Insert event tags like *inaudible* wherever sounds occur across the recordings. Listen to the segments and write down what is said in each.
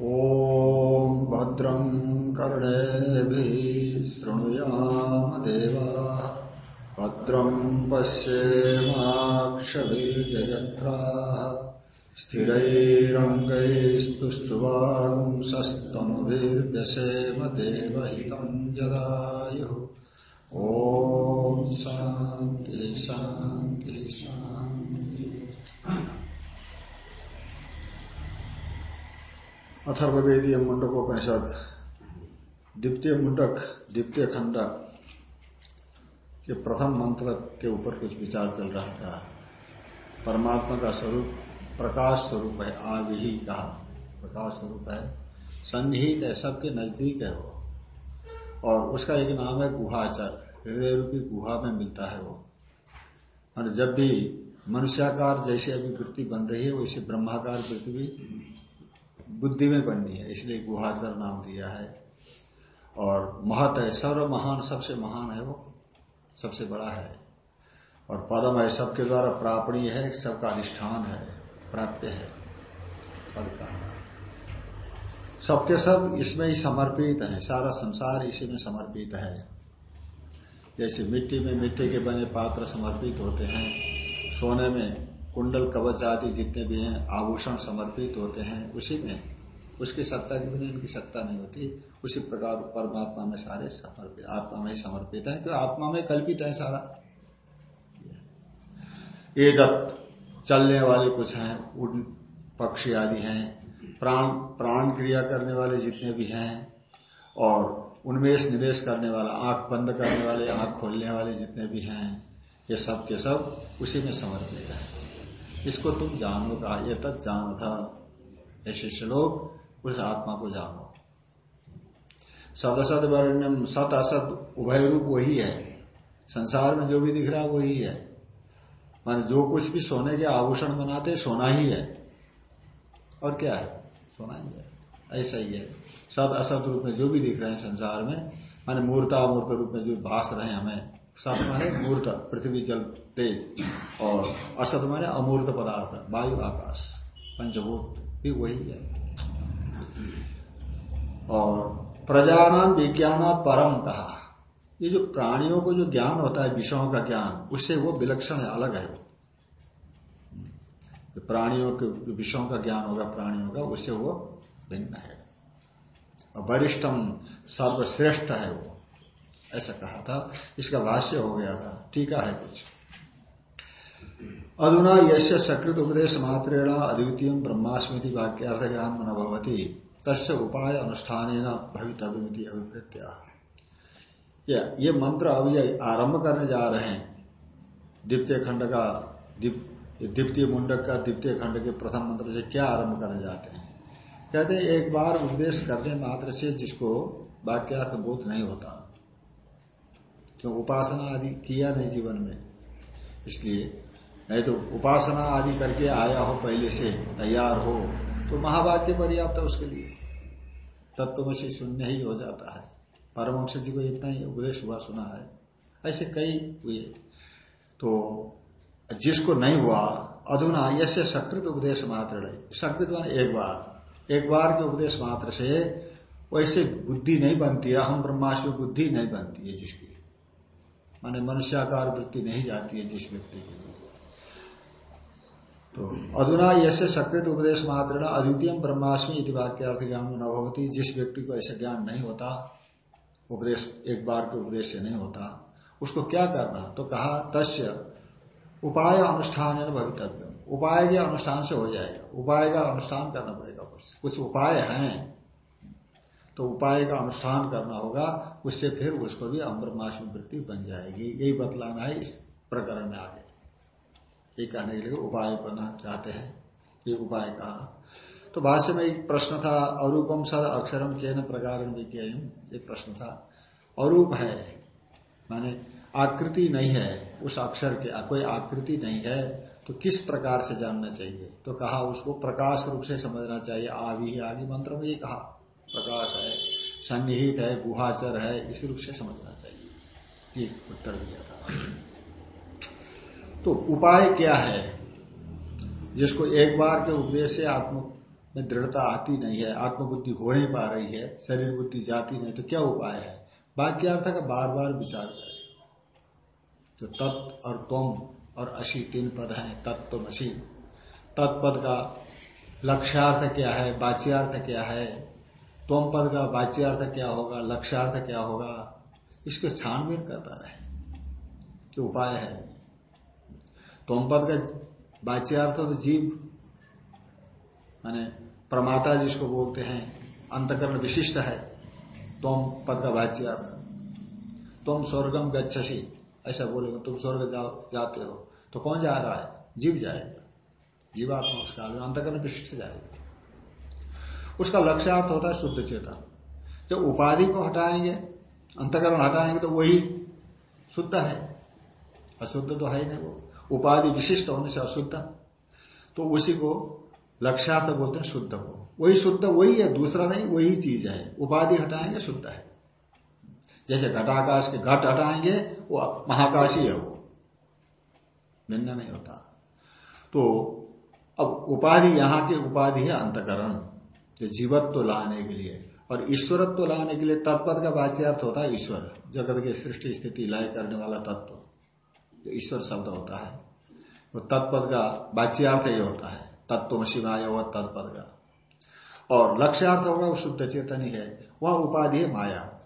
ॐ भद्रं कर्णेभिः शृणुयाम देवाः। भद्रं पश्येमाक्षभिर्यजत्राः स्थिरैरङ्गैस्तुष्ट्वांसस्तनुभिर्व्यसेम देवहितं जदायुः ॐ शान्ति शान्ति शान्ति। अथर्वेदीय मुंडकोपनिषद द्वितीय मुंडक, द्वितीय खंड के प्रथम मंत्र के ऊपर कुछ विचार चल रहा था। परमात्मा का स्वरूप प्रकाश स्वरूप है आविही कहा। प्रकाश स्वरूप है सन्निहित है, सबके नज़दीक है वो। और उसका एक नाम है गुहाचर, हृदय रूपी गुहा में मिलता है वो। और जब भी मनुष्याकार जैसे अभी वृत्ति बन रही है, वैसे ब्रह्माकार वृत्ति भी बुद्धि में बननी है, इसलिए गुहाचर नाम दिया है। और महत है सर्व महान सबसे महान है वो, सबसे बड़ा है। और पदम है, सबके द्वारा प्रापणीय है, सबका अधिष्ठान है, प्राप्य है, पद का। सबके सब इसमें ही समर्पित है, सारा संसार इसी में समर्पित है। जैसे मिट्टी में मिट्टी के बने पात्र समर्पित होते हैं, सोने में कुंडल कवच आदि जितने भी हैं, आभूषण समर्पित होते हैं, उसी में। उसकी सत्ता की बिना इनकी सत्ता नहीं होती। उसी प्रकार परमात्मा में सारे समर्पित आत्मा में समर्पित है, क्योंकि आत्मा में कल्पित है सारा। ये जब चलने वाले कुछ हैं उड़ पक्षी आदि हैं, प्राण प्राण क्रिया करने वाले जितने भी हैं, और उन्मेष निवेश करने वाला, आँख बंद करने वाले, आँख खोलने वाले जितने भी हैं, ये सब के सब उसी में समर्पित है। इसको तुम जानो? कहा, ये तक जान था, ऐसे श्लोक उस आत्मा को जानो। सदसद वर्ण्यम सत असत, उभय रूप वही है। संसार में जो भी दिख रहा वही है। मान जो कुछ भी सोने के आभूषण बनाते, सोना ही है। और क्या है? सोना ही है। ऐसा ही है। सत असत रूप में जो भी दिख रहे हैं संसार में, माने मूर्ता मूर्त रूप में जो भाष रहे हैं हमें सत माने मूर्त, पृथ्वी, जल, तेज और असत माने अमूर्त पदार्थ, वायु, आकाश, पंचभूत, भी वही है। और प्रजानाम विज्ञान परम कहा। ये जो प्राणियों को जो ज्ञान होता है, विषयों का ज्ञान, उससे वो विलक्षण है, अलग है वो। प्राणियों के विषयों का ज्ञान होगा, प्राणियों का, उससे वो भिन्न है। और वरिष्ठम सर्वश्रेष्ठ है वो। ऐसा कहा था। इसका भाष्य हो गया था। टीका है, कुछ। अधुना यश सकृत उपदेश मात्रेण अद्वितीय ब्रह्मास्मृति वाक्यर्थ ज्ञान मन भवती तस्य उपाय अनुष्ठान भवितव्यमिति अभिप्रत्या। ये मंत्र अभी आरंभ करने जा रहे हैं। द्वितीय खंड का द्वितीय मुंडक का द्वितीय खंड के प्रथम मंत्र से क्या आरंभ करने जाते हैं? कहते हैं, एक बार उपदेश करने मात्र से जिसको वाक्यार्थ बोध नहीं होता। क्यों उपासना आदि किया नहीं जीवन में। इसलिए नहीं तो उपासना आदि करके आया हो पहले से, तैयार हो तो महावाक्य पर्याप्त है उसके लिए। तत्व से शून्य ही हो जाता है। परमंश जी को इतना ही उपदेश हुआ, सुना है। ऐसे कई हुए। तो जिसको नहीं हुआ, अधुना यसे सकृत उपदेश मात्र सकृत मान एक बार। एक बार के उपदेश मात्र से वैसे बुद्धि नहीं बनती है हम ब्रह्माश्व बुद्धि नहीं बनती है जिसकी। माने मनुष्याकार वृत्ति नहीं जाती है जिस व्यक्ति के लिए। तो अधुना यसे सकृत उपदेश मात्र अद्वितीय ब्रह्माष्टमी इति वाक्यार्थ ज्ञान न भवती। जिस व्यक्ति को ऐसा ज्ञान नहीं होता, उपदेश, एक बार के उपदेश से नहीं होता, उसको क्या करना? तो कहा, तस्य उपाय अनुष्ठान भवितव्य उपाय के अनुष्ठान से हो जाएगा। उपाय का अनुष्ठान करना पड़ेगा बस। कुछ उपाय हैं तो उपाय का अनुष्ठान करना होगा, उससे फिर उसको भी अम्ब्रमाश में वृत्ति बन जाएगी। यही बतलाना है इस प्रकरण में आगे। ये कहने के लिए उपाय बनना चाहते हैं। ये उपाय कहा। तो भाष्य में एक प्रश्न था, अरूपम सद अक्षरम के न प्रकार एक प्रश्न था। अरूप है, माने आकृति नहीं है, उस अक्षर के, कोई आकृति नहीं है तो किस प्रकार से जानना चाहिए? तो कहा, उसको प्रकाश रूप से समझना चाहिए। आदि आगे मंत्र में ये कहा। प्रकाश है, सन्निहित है, गुहाचर है, इस रूप से समझना चाहिए। ये उत्तर दिया था। तो उपाय क्या है? जिसको एक बार के उपदेश से आत्म में दृढ़ता आती नहीं है, आत्मबुद्धि हो नहीं पा रही है, शरीर बुद्धि जाती नहीं तो क्या उपाय है? वाक्यार्थ का बार बार विचार करें। तो तत् और तुम और अशी तीन पद हैं अशी। तत्पद का लक्ष्यार्थ क्या है बाच्यार्थ क्या है तुम पद का बाच्यार्थ क्या होगा लक्ष्यार्थ क्या होगा इसको छानबीन करता रहे। कि उपाय है। तुम पद का बाच्यार्थ तो जीव माने प्रमाता जिसको बोलते हैं अंतकरण विशिष्ट है तुम पद का बाच्यार्थ तुम स्वर्गम गच्छसी ऐसा बोलेगा तुम स्वर्ग जा, जाते हो तो कौन जा रहा है? जीव जाएगा। जीवात्मा उसका अंतकरण विशिष्ट जाएगा। उसका लक्ष्यार्थ होता है शुद्ध चेतन। जब उपाधि को हटाएँगे, अंतकरण हटाएँगे तो वही शुद्ध है। अशुद्ध तो है ही नहीं वो। उपाधि विशिष्ट होने से अशुद्ध। तो उसी को लक्ष्यार्थ बोलते हैं शुद्ध को। वही शुद्ध वही है, दूसरा नहीं, वही चीज़ है। उपाधि हटाएँगे, शुद्ध है। जैसे घटाकाश के घट हटाएँगे, वो महाकाश है वो। भिन्न नहीं होता। तो अब उपाधि यहाँ की उपाधि है अंतकरण। जो जीवत्व लाने के लिए। और ईश्वरत्व लाने के लिए तत्पद का वाच्यार्थ होता है ईश्वर, जगत के सृष्टि स्थिति लय करने वाला तत्व। जो ईश्वर शब्द होता है, वो तत्पद का वाच्यार्थ ही होता है, तत्व शिवाय हो तत्पद का। और लक्ष्यार्थ होगा, वो शुद्ध चेतन ही है वह उपाधि है माया।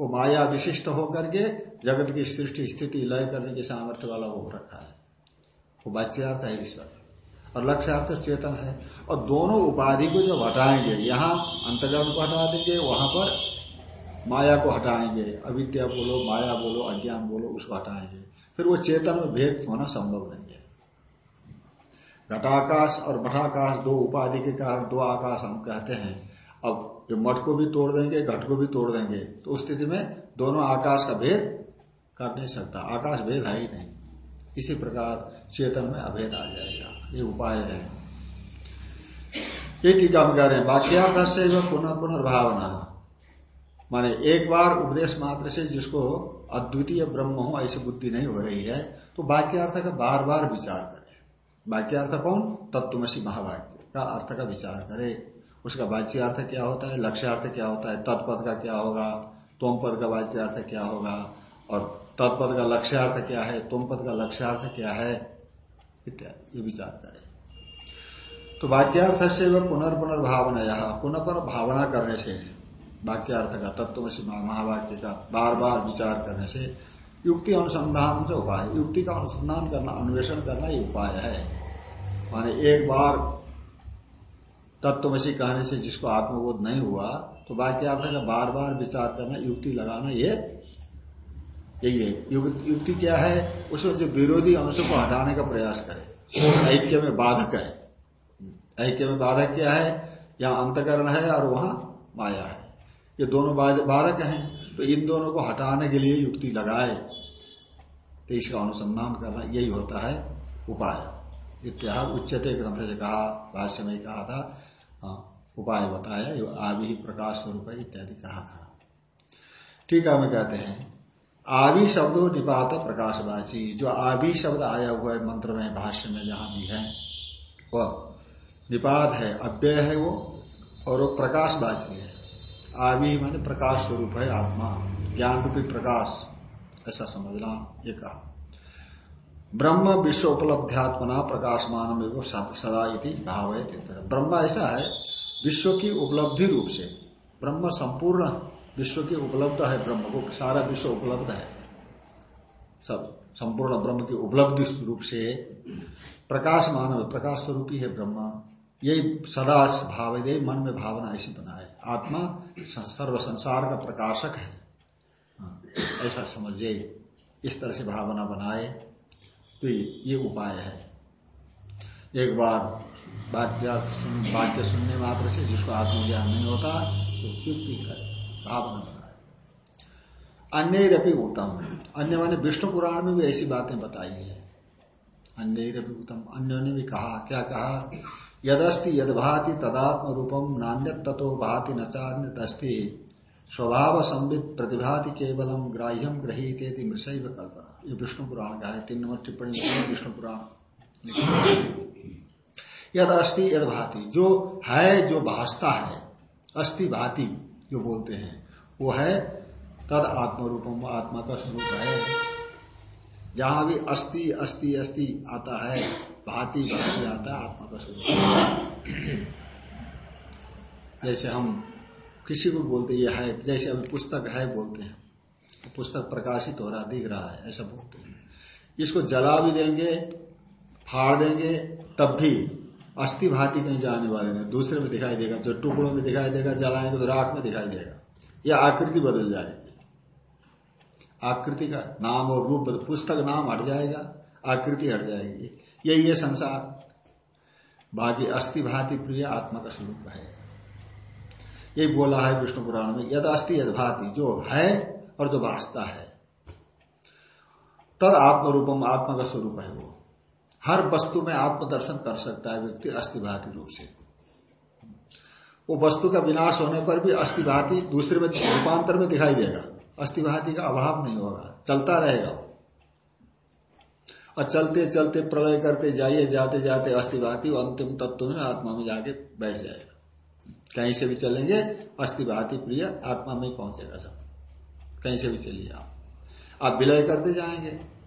वो माया विशिष्ट होकर के जगत की सृष्टि स्थिति लय करने के सामर्थ्य वाला वो रखा है। वो वाच्यार्थ है ईश्वर। और लक्ष्यार्थ चेतन है। और दोनों उपाधि को जब हटाएँगे, यहाँ अंतर्गत को हटा देंगे, वहाँ पर माया को हटाएँगे, अविद्या बोलो, माया बोलो, अज्ञान बोलो, उसको हटाएँगे। फिर वो चेतन में भेद होना संभव नहीं है। घटाकाश और मठाकाश दो उपाधि के कारण दो आकाश हम कहते हैं। अब जो मठ को भी तोड़ देंगे, घट को भी तोड़ देंगे तो उस स्थिति में दोनों आकाश का भेद कर नहीं सकता। आकाश भेद है ही नहीं। इसी प्रकार चेतन में अभेद आ जाएगा। ये उपाय है। ये टीका में कह रहे हैं वाक्यार्थ से पुनः पुनर्भावना। माने एक बार उपदेश मात्र से जिसको अद्वितीय ब्रह्म हो, ऐसी बुद्धि नहीं हो रही है तो वाक्यार्थ का बार बार विचार करे। वाक्यार्थ कौन? तत्वमसी महावाक्य का अर्थ का विचार करे। उसका वाच्यार्थ क्या होता है? लक्ष्यार्थ क्या होता है? तत्पद का क्या होगा? तोम पद का वाच्यार्थ क्या होगा? और तत्पद का लक्ष्यार्थ क्या है? तुम पद का लक्ष्यार्थ क्या है? इत्यादि, ये विचार करें तो वाक्यार्थ से वह पुनर्पुनर्भावना यहाँ पुनः भावना करने से, वाक्यार्थ का तत्व महावाक्य का बार बार विचार करने से, युक्ति अनुसंधान से उपाय, युक्ति का अनुसंधान करना, अन्वेषण करना ये उपाय है। माने एक बार तत्वमसी कहने से जिसको आत्मबोध नहीं हुआ तो वाक्यार्थ का बार बार विचार करना, युक्ति लगाना ये यही है। युक्ति क्या है? उसमें जो विरोधी अंशों को हटाने का प्रयास करे। ऐक्य में बाधक है। ऐक्य में बाधक क्या है? यहाँ अंतकरण है और वहाँ माया है। ये दोनों बाधक हैं। तो इन दोनों को हटाने के लिए युक्ति लगाए। तो इसका अनुसंधान करना यही होता है उपाय। इत्या उच्चते ग्रंथ से कहा भाष्य में कहा था हाँ, उपाय बताया आदि प्रकाश स्वरूप इत्यादि कहा था। ठीक है हमें कहते हैं। आदि शब्दों निपात प्रकाशवाची, जो आदि शब्द आया हुआ है मंत्र में, भाष्य में जहाँ भी है, वह निपात है, अव्यय है वो, और वो प्रकाशवाची है। आदि माने प्रकाश स्वरूप है आत्मा, ज्ञान रूपी प्रकाश, ऐसा समझना, ये कहा। ब्रह्म विश्व उपलब्ध्यात्मना प्रकाशमान में सदा इति भाव है ब्रह्म ऐसा है, विश्व की उपलब्धि रूप से, ब्रह्म संपूर्ण विश्व की उपलब्ध है ब्रह्म को सारा विश्व उपलब्ध है। सब संपूर्ण ब्रह्म की उपलब्धि रूप से प्रकाश मानव प्रकाश स्वरूपी है ब्रह्म। यही सदा भाव यही मन में भावना ऐसी बनाए आत्मा सर्व संसार का प्रकाशक है। हाँ, ऐसा समझे इस तरह से भावना बनाए तो ये उपाय है। एक बार वाक्य वाक्य सुनने मात्र से जिसको आत्मज्ञान नहीं होता तो युक्ति करे भावना बनाए अन्य उत्तम अन्य माने विष्णु पुराण में भी ऐसी बातें बताई है। अन्य उत्तम। अन्य ने भी कहा, क्या कहा? यदस्ति यद भाति तदात्म रूपम नान्य तथो भाति नचान्य दस्ति स्वभाव संबित प्रतिभाति केवलम ग्राह्यम ग्रहित मृषैव कल्पना। ये विष्णु पुराण का है, तीन नंबर टिप्पणी विष्णु पुराण यद अस्थि यद भाति जो है, जो भाषता है अस्थि भाति। जो बोलते हैं, वो है तद आत्म रूपम आत्मा का स्वरूप है। जहाँ भी अस्थि अस्थि अस्थि आता है, भाति भाति आता है, आत्मा का स्वरूप जैसे हम किसी को बोलते, ये है, जैसे अभी पुस्तक है बोलते हैं तो पुस्तक प्रकाशित हो रहा, दिख रहा है, ऐसा बोलते हैं। इसको जला भी देंगे, फाड़ देंगे, तब भी अस्थि भाति कहीं जाने वाले नहीं दूसरे में दिखाई देगा, जो टुकड़ों में दिखाई देगा, जलाएँगे तो राख में दिखाई देगा। यह आकृति बदल जाएगी। आकृति का नाम और रूप पुस्तक नाम हट जाएगा, आकृति हट जाएगी। यही है संसार। बाकी अस्थि भाति प्रिय आत्मा का स्वरूप है। यही बोला है विष्णु पुराण में, यद अस्थि यद भाति, जो है और जो भाषता है। तद आत्म रूपम आत्मा का स्वरूप है वो। हर वस्तु में आत्मदर्शन कर सकता है व्यक्ति अस्थिभाति रूप से। वो वस्तु का विनाश होने पर भी अस्थिभाति दूसरे में, रूपांतर में दिखाई देगा। अस्थिभाति का अभाव नहीं होगा, चलता रहेगा वो। और चलते चलते, प्रलय करते जाइए, जाते जाते अस्थिभाति अंतिम तत्व में आत्मा में जाके बैठ जाएगा। कहीं से भी चलेंगे, अस्थिभाति प्रिय आत्मा में पहुंचेगा सब। कहीं से भी चलिए आप विलय करते जाएँगे।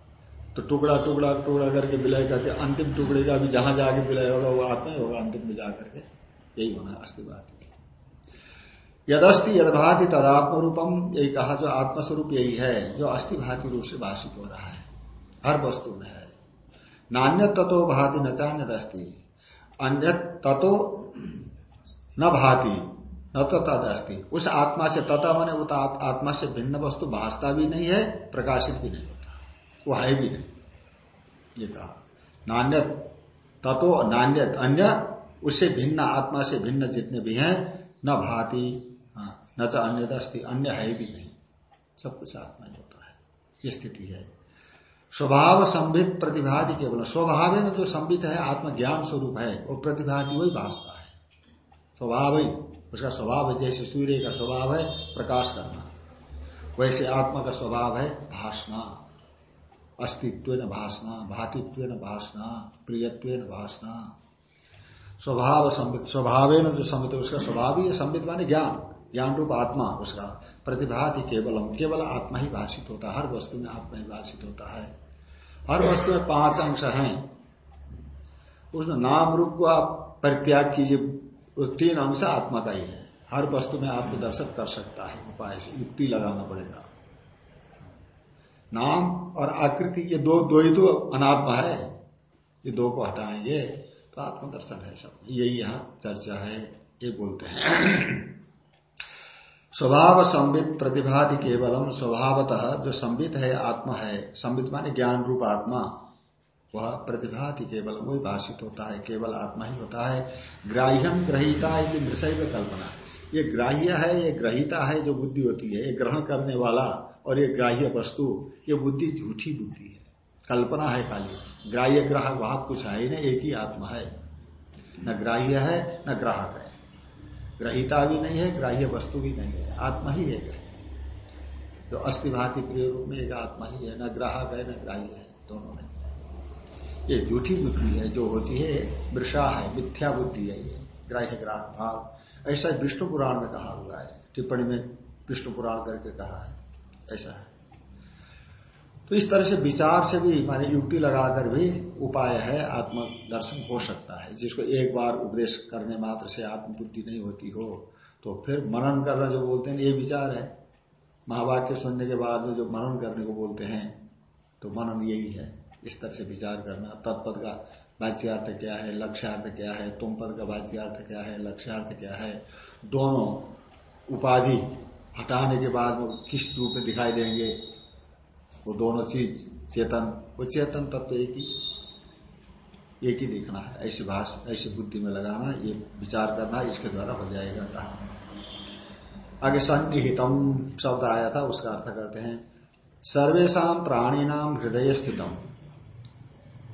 तो टुकड़ा टुकड़ा टुकड़ा करके विलय करके अंतिम टुकड़े का भी जहाँ जाके विलय होगा, वो आत्मा ही, होगा, अंतिम में जाकर के यही होना अस्थि बात यदस्थि यदभाति तदात्म रूपम यही कहा जो आत्मस्वरूप यही है, जो अस्थि भाति रूप से भाषित हो रहा है, हर वस्तु में है। नान्य तत्व भाति न चान्य दस्ती अन्य तत्व न भाति, न तो तद अस्थि उस आत्मा से तथा माने उत आत्मा से भिन्न वस्तु भाषता भी नहीं है, प्रकाशित भी नहीं होता। वो है भी नहीं। ये कहा। नान्य तत्व नान्य अन्य उससे भिन्न आत्मा से भिन्न जितने भी हैं न भाति हाँ, न तो अन्य अस्थि अन्य है भी नहीं। सब कुछ आत्मा ही होता है। ये स्थिति है। स्वभाव संबित प्रतिभाति केवल। स्वभाव है जो संबित है आत्मज्ञान स्वरूप है वो प्रतिभाति वही भाषता है। स्वभाव ही उसका स्वभाव है जैसे सूर्य का स्वभाव है प्रकाश करना। वैसे आत्मा का स्वभाव है भाषना। अस्तित्व न भाषना भातित्व न भाषना प्रियत्व न भाषना स्वभाव संबित स्वभाव जो संबित उसका स्वभाव ही संबित माने ज्ञान। ज्ञान रूप आत्मा उसका। प्रतिभाति केवलम, केवल आत्मा ही भाषित होता है, हर वस्तु में आत्मा ही भाषित होता है। हर वस्तु में पाँच अंश हैं। उसमें नाम रूप को आप परित्याग कीजिए तीन अंश आत्मा का ही है। हर वस्तु में आत्मदर्शन कर सकता है, उपाय से। युक्ति लगाना पड़ेगा। नाम और आकृति, ये दो दो ही तो अनात्मा है। ये दो को हटाएँगे तो आत्मदर्शन है सब। यही यहाँ चर्चा है, ये बोलते हैं। स्वभाव संबित प्रतिभाति केवलम, स्वभावतः जो संबित है, आत्मा है। संबित माने ज्ञान रूप आत्मा। वह प्रतिभाति केवल वही भाषित होता है, केवल आत्मा ही होता है। ग्राह्यम ग्रहिता मृषैव कल्पना। ये ग्राह्य है, ये ग्रहिता है, जो बुद्धि होती है, ये ग्रहण करने वाला और ये ग्राह्य वस्तु, ये बुद्धि झूठी बुद्धि है। कल्पना है खाली। ग्राह्य ग्राहक वहाँ कुछ है ही नहीं, एक ही आत्मा है। न ग्राह्य है, न ग्राहक है। ग्रहिता भी नहीं है, ग्राह्य वस्तु भी नहीं है। आत्मा ही एक है। जो अस्थिभाति प्रिय रूप में एक आत्मा ही है, न ग्राहक है, न ग्राह्य है, दोनों नहीं है। ये झूठी बुद्धि है, जो होती है, वृषा है, मिथ्या बुद्धि है ये। ग्राह्य ग्राह भाव। ऐसा विष्णु पुराण में कहा हुआ है। टिप्पणी में विष्णु पुराण करके कहा है। ऐसा है। तो इस तरह से विचार से भी, माने युक्ति लगाकर भी उपाय है आत्म दर्शन हो सकता है। जिसको एक बार उपदेश करने मात्र से आत्मबुद्धि नहीं होती हो तो फिर मनन करना जो बोलते हैं, ये विचार है। महावाक्य सुनने के बाद में जो मनन करने को बोलते हैं तो मनन यही है। इस तरह से विचार करना। तत्पद का वाच्यार्थ क्या है, लक्ष्यार्थ क्या है तुम पद का वाच्यार्थ क्या है, लक्ष्यार्थ क्या है, दोनों उपाधि हटाने के बाद वो किस रूप में दिखाई देंगे, वो दोनों चीज़ चेतन, वो चेतन तत्व तो एक ही एक ही दिखना है। ऐसी भाष, ऐसी बुद्धि में लगाना, ये विचार करना, इसके द्वारा हो जाएगा कहा। आगे सन्निहितम शब्द आया था, उसका अर्थ करते हैं सर्वेशा प्राणी नाम हृदय स्थितम।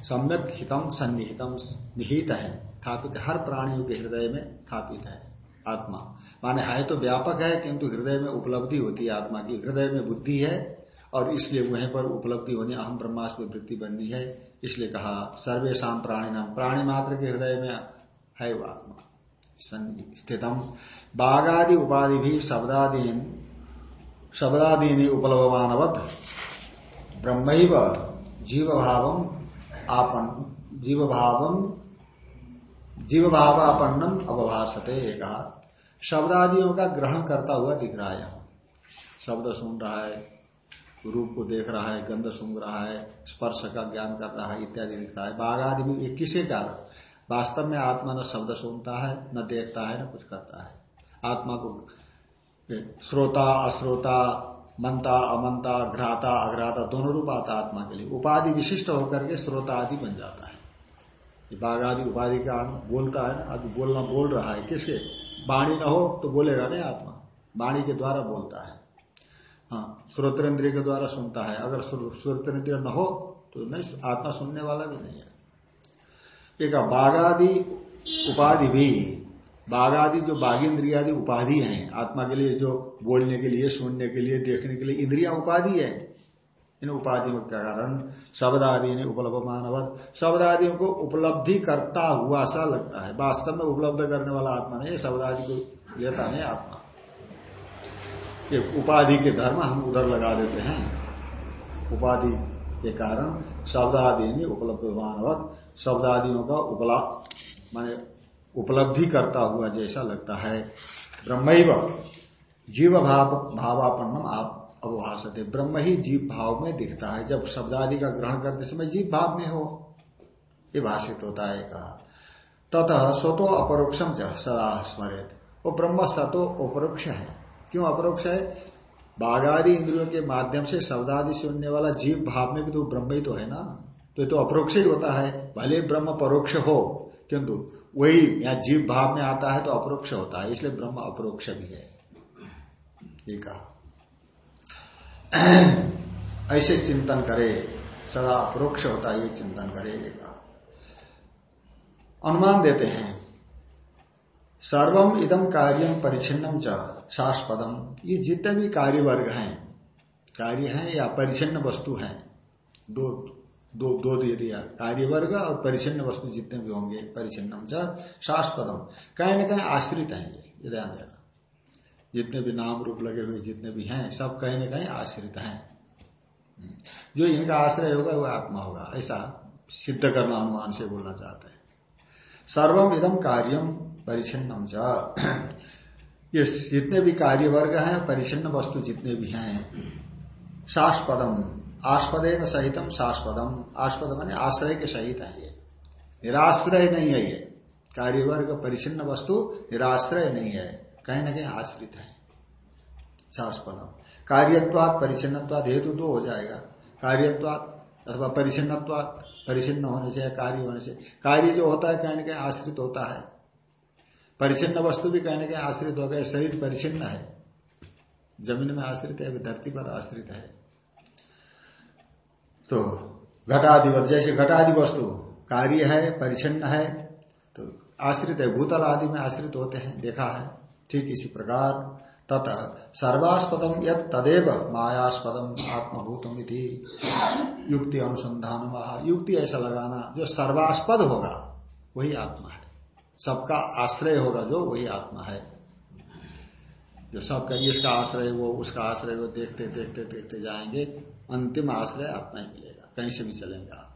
सम्यक हितम, सन्निहितम, निहित है। स्थापित हर प्राणियों के हृदय में स्थापित है। आत्मा। माने है तो व्यापक है, किंतु हृदय में उपलब्धि होती है आत्मा की। हृदय में बुद्धि है, और इसलिए वहीं पर उपलब्धि होनी, अहम ब्रह्मास्म वृत्ति बननी है। इसलिए कहा सर्वेशा प्राणी नाम प्राणी मात्र के हृदय में है वो आत्मा। स्थितम। बाघादि उपाधि भी शब्दादीन, शब्दादीनी उपलब्धमानवत ब्रह्म जीव भाव आपन जीव भाव जीव भावापन्नम अवभाषते कहा। शब्दादियों का ग्रहण करता हुआ दिख रहा है यहाँ। शब्द सुन रहा है, रूप को देख रहा है, गंध सुन रहा है, स्पर्श का ज्ञान कर रहा है, इत्यादि दिखता है। बाघ आदि भी किसी कारण वास्तव में आत्मा न शब्द सुनता है, न देखता है, न कुछ करता है। आत्मा को श्रोता, अश्रोता मनता अमनता घ्राता, अघ्राता, दोनों रूप आता आत्मा के लिए। उपाधि विशिष्ट होकर के श्रोता आदि बन जाता है। बाघ आदि उपाधि का बोलता है ना अभी बोलना बोल रहा है किसके? वाणी न हो तो बोलेगा नहीं आत्मा। वाणी के द्वारा बोलता है। हाँ श्रोतेंद्रिय के द्वारा सुनता है। अगर श्रोतेंद्रिय न हो तो नहीं, आत्मा सुनने वाला भी नहीं है। एक बाघादि उपाधि भी बाघ आदि जो बाघ इंद्रियादि उपाधि हैं, आत्मा के लिए जो बोलने के लिए, सुनने के लिए, देखने के लिए, इंद्रिया उपाधि है। इन उपाधियों के कारण शब्द आदि ने उपलब्ध मानवत शब्द आदियों को उपलब्धि करता हुआ सा लगता है। वास्तव में उपलब्ध करने वाला आत्मा नहीं शब्द आदि को लेता नहीं आत्मा। ये उपाधि के धर्म हम उधर लगा देते हैं। उपाधि के कारण शब्द आदि ने उपलब्ध मानवत शब्द आदियों का उपलब्ध माने उपलब्धि करता हुआ जैसा लगता है। ब्रह्म जीव भाव भावापन्नम आप अवभाषते ब्रह्म ही जीव भाव में दिखता है। जब शब्दादि का ग्रहण करते समय जीव भाव में हो ये भाषित होता है कहा। ततः स्वतो अपरोक्षम सदा स्मरित। वो ब्रह्म सतो अपरोक्ष है। क्यों अपरोक्ष है? बाघादि इंद्रियों के माध्यम से शब्दादि सुनने वाला जीव भाव में भी तो ब्रह्म ही तो है ना? तो, तो अपरोक्ष ही होता है। भले ब्रह्म परोक्ष हो किंतु वही या जीव भाव में आता है तो अपरोक्ष होता है। इसलिए ब्रह्म अपरोक्ष भी है। ये कहा। *coughs* ऐसे चिंतन करे, सदा अपरोक्ष होता ये चिंतन करे, ये कहा। अनुमान देते हैं, सर्वम इदम कार्यम परिचिन्नम च ये जितने भी कार्य वर्ग हैं, कार्य हैं या परिचिन्न वस्तु हैं, दो दो दो दे दिया। कार्य वर्ग और परिचिन्न वस्तु जितने भी होंगे परिचिन्नम शास्पदम कहीं ना कहीं आश्रित है ये ध्यान देना। जितने भी नाम रूप लगे हुए, जितने भी हैं, सब कहीं ना कहीं आश्रित हैं। जो इनका आश्रय होगा, वो आत्मा होगा। ऐसा सिद्ध करना अनुमान से बोलना चाहते हैं। सर्वम इदम कार्यम परिचिन्नम ये जितने भी कार्य वर्ग हैं परिचिन्न वस्तु जितने भी हैं शास्पदम आस्पदे न सहितम शास्पदम आस्पद माने आश्रय के सहित है ये। निराश्रय नहीं है ये। कार्य वर्ग परिचिन्न वस्तु निराश्रय नहीं है। कहीं ना कहीं आश्रित है। शास्पदम कार्यत्वात परिचिन्नवाद हेतु दो हो जाएगा। कार्यत्वात अथवा परिचिन्नवाद परिचिन्न होने से कार्य होने से। कार्य जो होता है कहीं ना कहीं आश्रित होता है। परिचिन्न वस्तु भी कहीं ना कहीं आश्रित हो गया। शरीर परिचिन्न है। ज़मीन में आश्रित है, धरती पर आश्रित है। तो घटाधिपत जैसे घटादि वस्तु, कार्य है परिचिन्न है तो आश्रित है। भूतल आदि में आश्रित होते हैं, देखा है। ठीक इसी प्रकार। तथा सर्वास्पदम यद तदेव मायास्पदम आत्मभूतम युक्ति अनुसंधान युक्ति ऐसा लगाना जो सर्वास्पद होगा, वही आत्मा है। सबका आश्रय होगा जो, वही आत्मा है। जो सबका इसका आश्रय वो, उसका आश्रय वो देखते देखते देखते जाएँगे, अंतिम आश्रय आत्मा ही मिलेगा। कहीं से भी चलेगा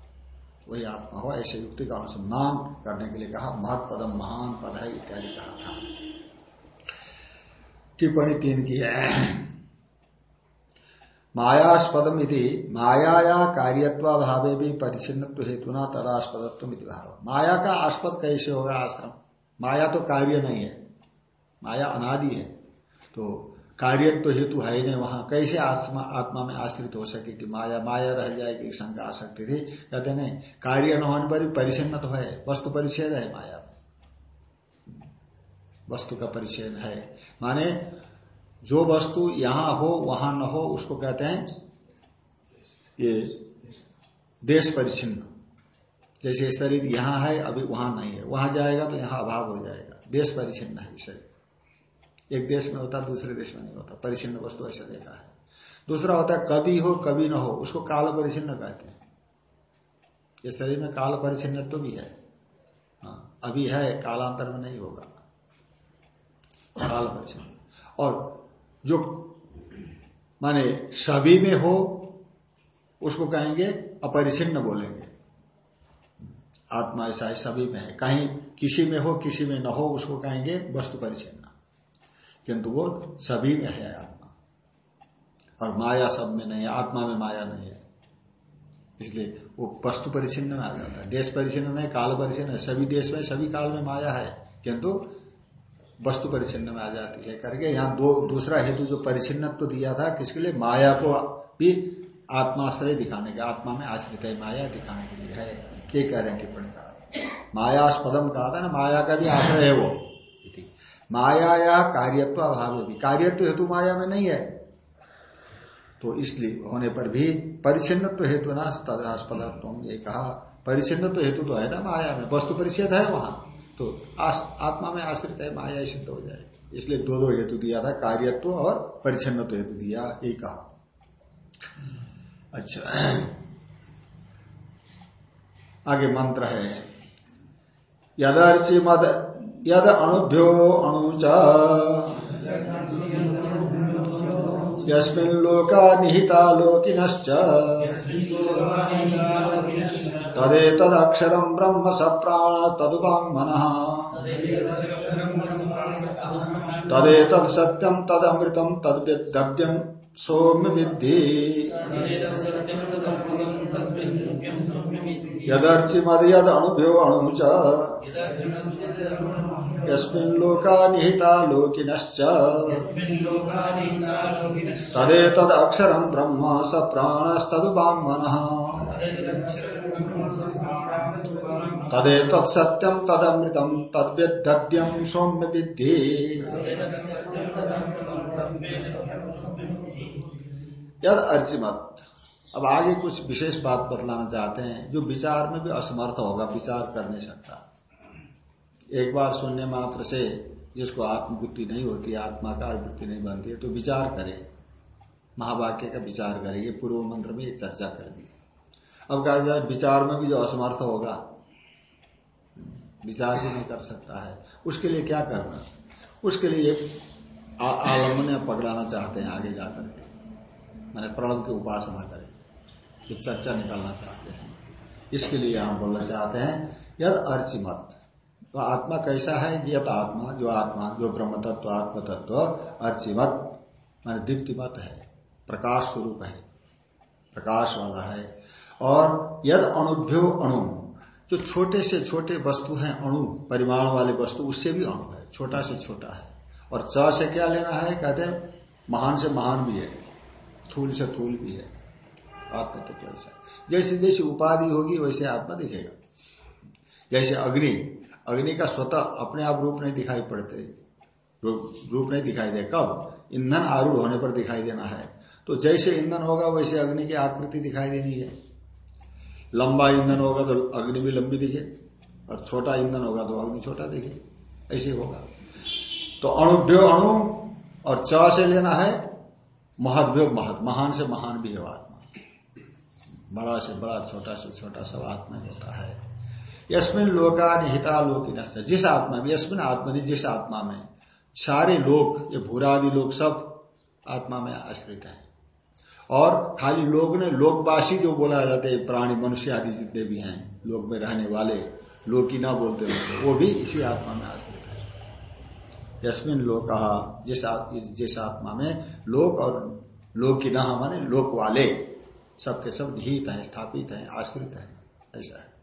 वही आत्मा हो, ऐसे युक्ति का अनुसंधान करने के लिए कहा महत पदम महान पद है इत्यादि कहा था। टिप्पणी तीन की है। मायास्पदम इति माया कार्यत्वा भावे भी परिचिन्न हेतुना तदास्पदत्व भाव। माया का आस्पद कैसे होगा आश्रम? माया तो कार्य नहीं है। माया अनादि है। तो कार्यत्व तो हेतु है ही नहीं वहाँ। कैसे आत्मा आत्मा में आश्रित हो सके कि माया माया रह जाएगी शंका आ सकती थी। कहते नहीं, कार्य न होने पर भी परिचन्न तो है। वस्तु परिचय है माया वस्तु का परिचय है। माने जो वस्तु यहाँ हो, वहाँ न हो, उसको कहते हैं ये देश परिचिन्न। जैसे शरीर यहाँ है, अभी वहाँ नहीं है। वहाँ जाएगा तो यहाँ अभाव हो जाएगा। देश परिचिन्न है शरीर। एक देश में होता, दूसरे देश में नहीं होता। परिचिन्न वस्तु ऐसा देखा है। दूसरा होता है, कभी हो, कभी ना हो, उसको काल परिचिन्न कहते हैं। ये शरीर में काल परिचिन्न तो भी है। हाँ अभी है, कालांतर में नहीं होगा। काल परिचन्न और जो, माने सभी में हो, उसको कहेंगे, अपरिचिन्न बोलेंगे। आत्मा ऐसा है सभी में है। कहीं किसी में हो, किसी में न हो, उसको कहेंगे वस्तु परिचिन्न। किंतु वो सभी में है आत्मा। और माया सब में नहीं है, आत्मा में माया नहीं है। इसलिए वो वस्तु परिचिन्न में आ जाता है। देश परिचिन्न नहीं, काल परिचिन्न है सभी देश में सभी काल में माया है। किंतु वस्तु परिचिन्न में आ जाती है। करके यहाँ दो, दूसरा हेतु जो परिचिन्नत्व तो दिया था, किसके लिए? माया को भी आत्माश्रय दिखाने के, आत्मा में आश्रित है, माया दिखाने के लिए है। ये कह रहे हैं टिप्पणी का मायास्पदम कहा था ना, माया का भी आश्रय है वो। माया या कार्यत्व अभाव भी। कार्यत्व हेतु माया में नहीं है। तो इसलिए होने पर भी परिचिन्नत्व हेतु ना तदास्पद ये कहा। परिचिन्नत्व हेतु तो है ना माया में। वस्तु परिच्छेद है वहाँ। तो आत्मा में आश्रित है, माया सिद्ध हो जाए। इसलिए दो दो हेतु दिया था, कार्यत्व और परिचिन्नत्व हेतु दिया, एक कहा। अच्छा। आगे मंत्र है। यदर्चि मद, यद अणुभ्यो अणुच यस्मिन् लोका निहिता लोकिनश्च। तदेतदक्षरम् ब्रह्म स प्राण सप्राण तदुवाङ्मनः तदेतत् सत्यम् तदमृतम् तद्व्यम् सौम्य विद्धि यदर्चि मद यद अणुभ्यो अणु लोका निहिता लोकिनश्च तदेतदक्षरम् ब्रह्म स प्राणस्तदुवाङ्मनः तदेतत् सत्यम् तदमृतम् तद्व्यद्यम् सौम्य विद्धि यद अर्चिमत अब आगे कुछ विशेष बात बतलाना चाहते हैं, जो विचार में भी असमर्थ होगा, विचार कर नहीं सकता। एक बार सुनने मात्र से जिसको आत्मबुद्धि नहीं होती आत्मा का वृत्ति नहीं बनती है तो विचार करे। महावाक्य का विचार करेगी पूर्व मंत्र में चर्चा कर दी। अब कहा जाए, विचार में भी जो असमर्थ होगा, विचार भी नहीं कर सकता है। उसके लिए क्या करना? उसके लिए आलंबन पकड़ाना चाहते हैं आगे जाकर के। मैंने प्रणव की उपासना करें ये चर्चा निकालना चाहते हैं। इसके लिए हम बोलना चाहते हैं, यद अर्चिमत तो आत्मा कैसा है? यत आत्मा, जो आत्मा, जो ब्रह्म तत्व, आत्म तत्व अर्चिमत मान दीप्तिमत है, प्रकाश स्वरूप है, प्रकाश वाला है। और यद अणुभ्यो अणु। जो छोटे से छोटे वस्तु हैं, अणु, परिमाण वाले वस्तु, उससे भी अणु है, छोटा से छोटा है। और च से क्या लेना है, कहते हैं, महान से महान भी है, थूल से थूल भी है। आत्मा तत्व ऐसा जैसे जैसे उपाधि होगी, वैसे आत्मा दिखेगा। जैसे अग्नि अग्नि का स्वतः अपने आप रूप नहीं दिखाई पड़ते। रूप नहीं दिखाई दे। कब? ईंधन आरूढ़ होने पर दिखाई देना है। तो जैसे ईंधन होगा, वैसे अग्नि की आकृति दिखाई देनी है। लंबा ईंधन होगा तो अग्नि भी लंबी दिखे और छोटा ईंधन होगा तो अग्नि छोटा दिखे। ऐसे होगा। तो अणुभ्यो अणु और च से लेना है महद्भ्यो महत, महान से महान भी है आत्मा। बड़ा से बड़ा, छोटा से छोटा सब आत्मा होता है। यशमिन लोका निहिता लोकिन जिस आत्मा में यशमिन आत्मा ने जिस आत्मा में, सारे लोक, ये भूरादि लोग सब आत्मा में आश्रित है। और खाली लोग ने लोकवासी जो बोला जाते हैं, प्राणी मनुष्य आदि जितने भी हैं लोग में रहने वाले लोग की ना बोलते वो भी इसी आत्मा में आश्रित है। यस्मिन लोक, जिस जिस आत्मा में लोक और लोक नहा माने लोक वाले सबके सब निहित है, स्थापित है, आश्रित है, ऐसा है।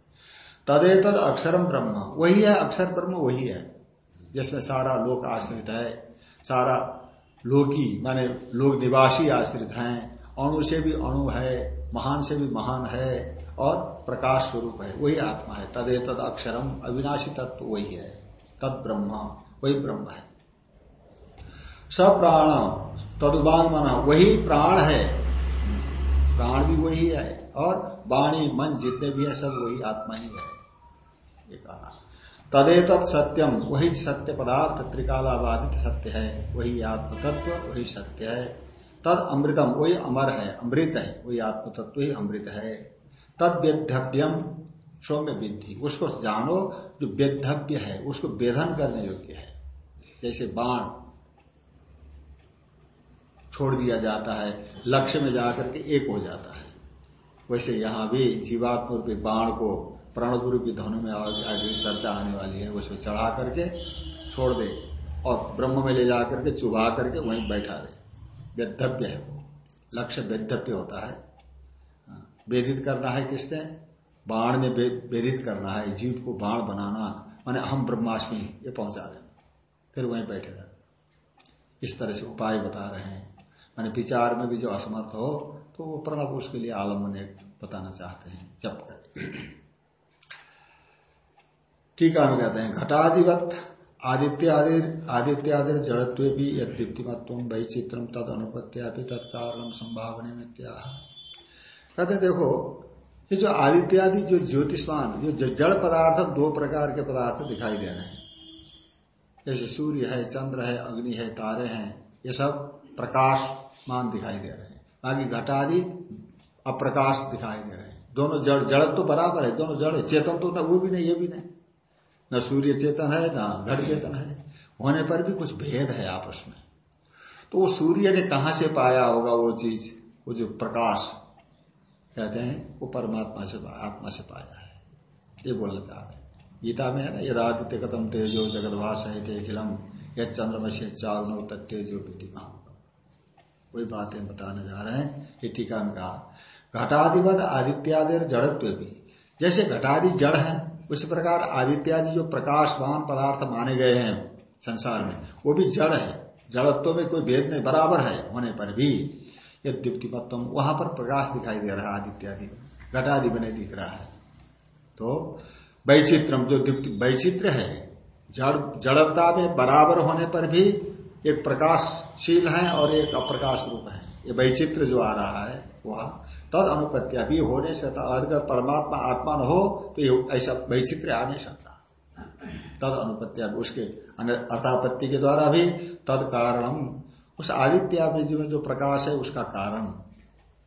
तदेतद अक्षरम ब्रह्म, वही है, अक्षर ब्रह्म वही है, जिसमें सारा लोक आश्रित है, सारा लोकी माने लोक निवासी आश्रित हैं अणु से भी अणु है, महान से भी महान है और प्रकाश स्वरूप है, वही आत्मा है। तदे तद अक्षरम अविनाशी तत्व वही है। तद ब्रह्म, वही ब्रह्म है। सब प्राण तदुबान माना, वही प्राण है। प्राण भी वही है और वाणी, मन जितने भी है सब वही आत्मा ही है। कहा। तदेत सत्यम, वही सत्य पदार्थ, त्रिकालाबाधित सत्य है, वही आत्म तत्व वही सत्य है। तद अमृतम, वही अमर है, अमृत है, वही आत्म तत्व ही अमृत है। तद वेद्यव्यम सौम्य विद्धि। उसको जानो जो वेद्धव्य है, उसको वेधन करने योग्य है। जैसे बाण छोड़ दिया जाता है, लक्ष्य में जाकर के एक हो जाता है। वैसे यहाँ भी जीवात्म रूपी बाण को प्रणव रूपी धनु में आगे चर्चा आने वाली है, उसमें चढ़ा करके छोड़ दे और ब्रह्म में ले जाकर के चुभा करके वहीं बैठा दे वेद्धव्य है वो। लक्ष्य वेद्धव्य होता है। हाँ, वेदित करना है किसने? बाण में वेदित करना है जीव को बाण बनाना। माने हम ब्रह्माष्टमी ये पहुँचा देना। फिर वहीं बैठे रहना। इस तरह से उपाय बता रहे हैं। माने विचार में भी जो असमर्थ हो तो वो प्रणव उसके लिए आलंबन बताना चाहते हैं जब कर *clears throat* टीका में कहते हैं घटाधिवत आदित्य आदि आदित्य आदि जड़त्व भी यद दीप्तिमत्व वैचित्रम तद अनुपत्या भी तत्कारण संभावने में त्या कहते देखो, ये जो आदित्य आदि जो ज्योतिषमान जो जड़ पदार्थ, दो प्रकार के पदार्थ दिखाई दे रहे हैं। जैसे सूर्य है, चंद्र है, अग्नि है, तारे हैं, ये सब प्रकाशमान दिखाई दे रहे हैं। बाकी घटादि अप्रकाश दिखाई दे रहे हैं। दोनों जड़ जड़ तो बराबर है, दोनों जड़ है, चेतन तो ना वो भी नहीं, ये भी नहीं। न सूर्य चेतन है, न घट चेतन है। होने पर भी कुछ भेद है आपस में। तो वो सूर्य ने कहा से पाया होगा वो चीज़? वो जो प्रकाश, कहते हैं, वो परमात्मा से, आत्मा से पाया है। ये बोलना चाह रहे गीता में है ना, यदादित्य कदम तेजो जगत है तेखिलम यह चंद्रमा से चाल नो तेजो विद्यमान वही बातें बताने जा रहे हैं, ये टीका में कहा। घटाधिपत आदित्यादि जड़त्व भी। जैसे घटादि जड़ है उसी प्रकार आदित्यादि जो प्रकाशवान पदार्थ माने गए हैं संसार में, वो भी जड़ है। जड़त्व में कोई भेद नहीं, बराबर है होने पर भी। ये दीप्तिमत्व वहाँ पर प्रकाश दिखाई दे रहा है आदित्यादि घटादि बने दिख रहा है। तो वैचित्रम, जो वैचित्र है, जड़, जड़ता में बराबर होने पर भी एक प्रकाशशील है और एक अप्रकाश रूप है। ये वैचित्र जो आ रहा है, वह। तद अनुपत्या भी होने से अगर परमात्मा आत्मा न हो तो ऐसा वैचित्र आ नहीं सकता। तद अनुपत्या उसके अर्थापत्ति के द्वारा भी तद कारणम। उस आदित्य में जो प्रकाश है, उसका कारण।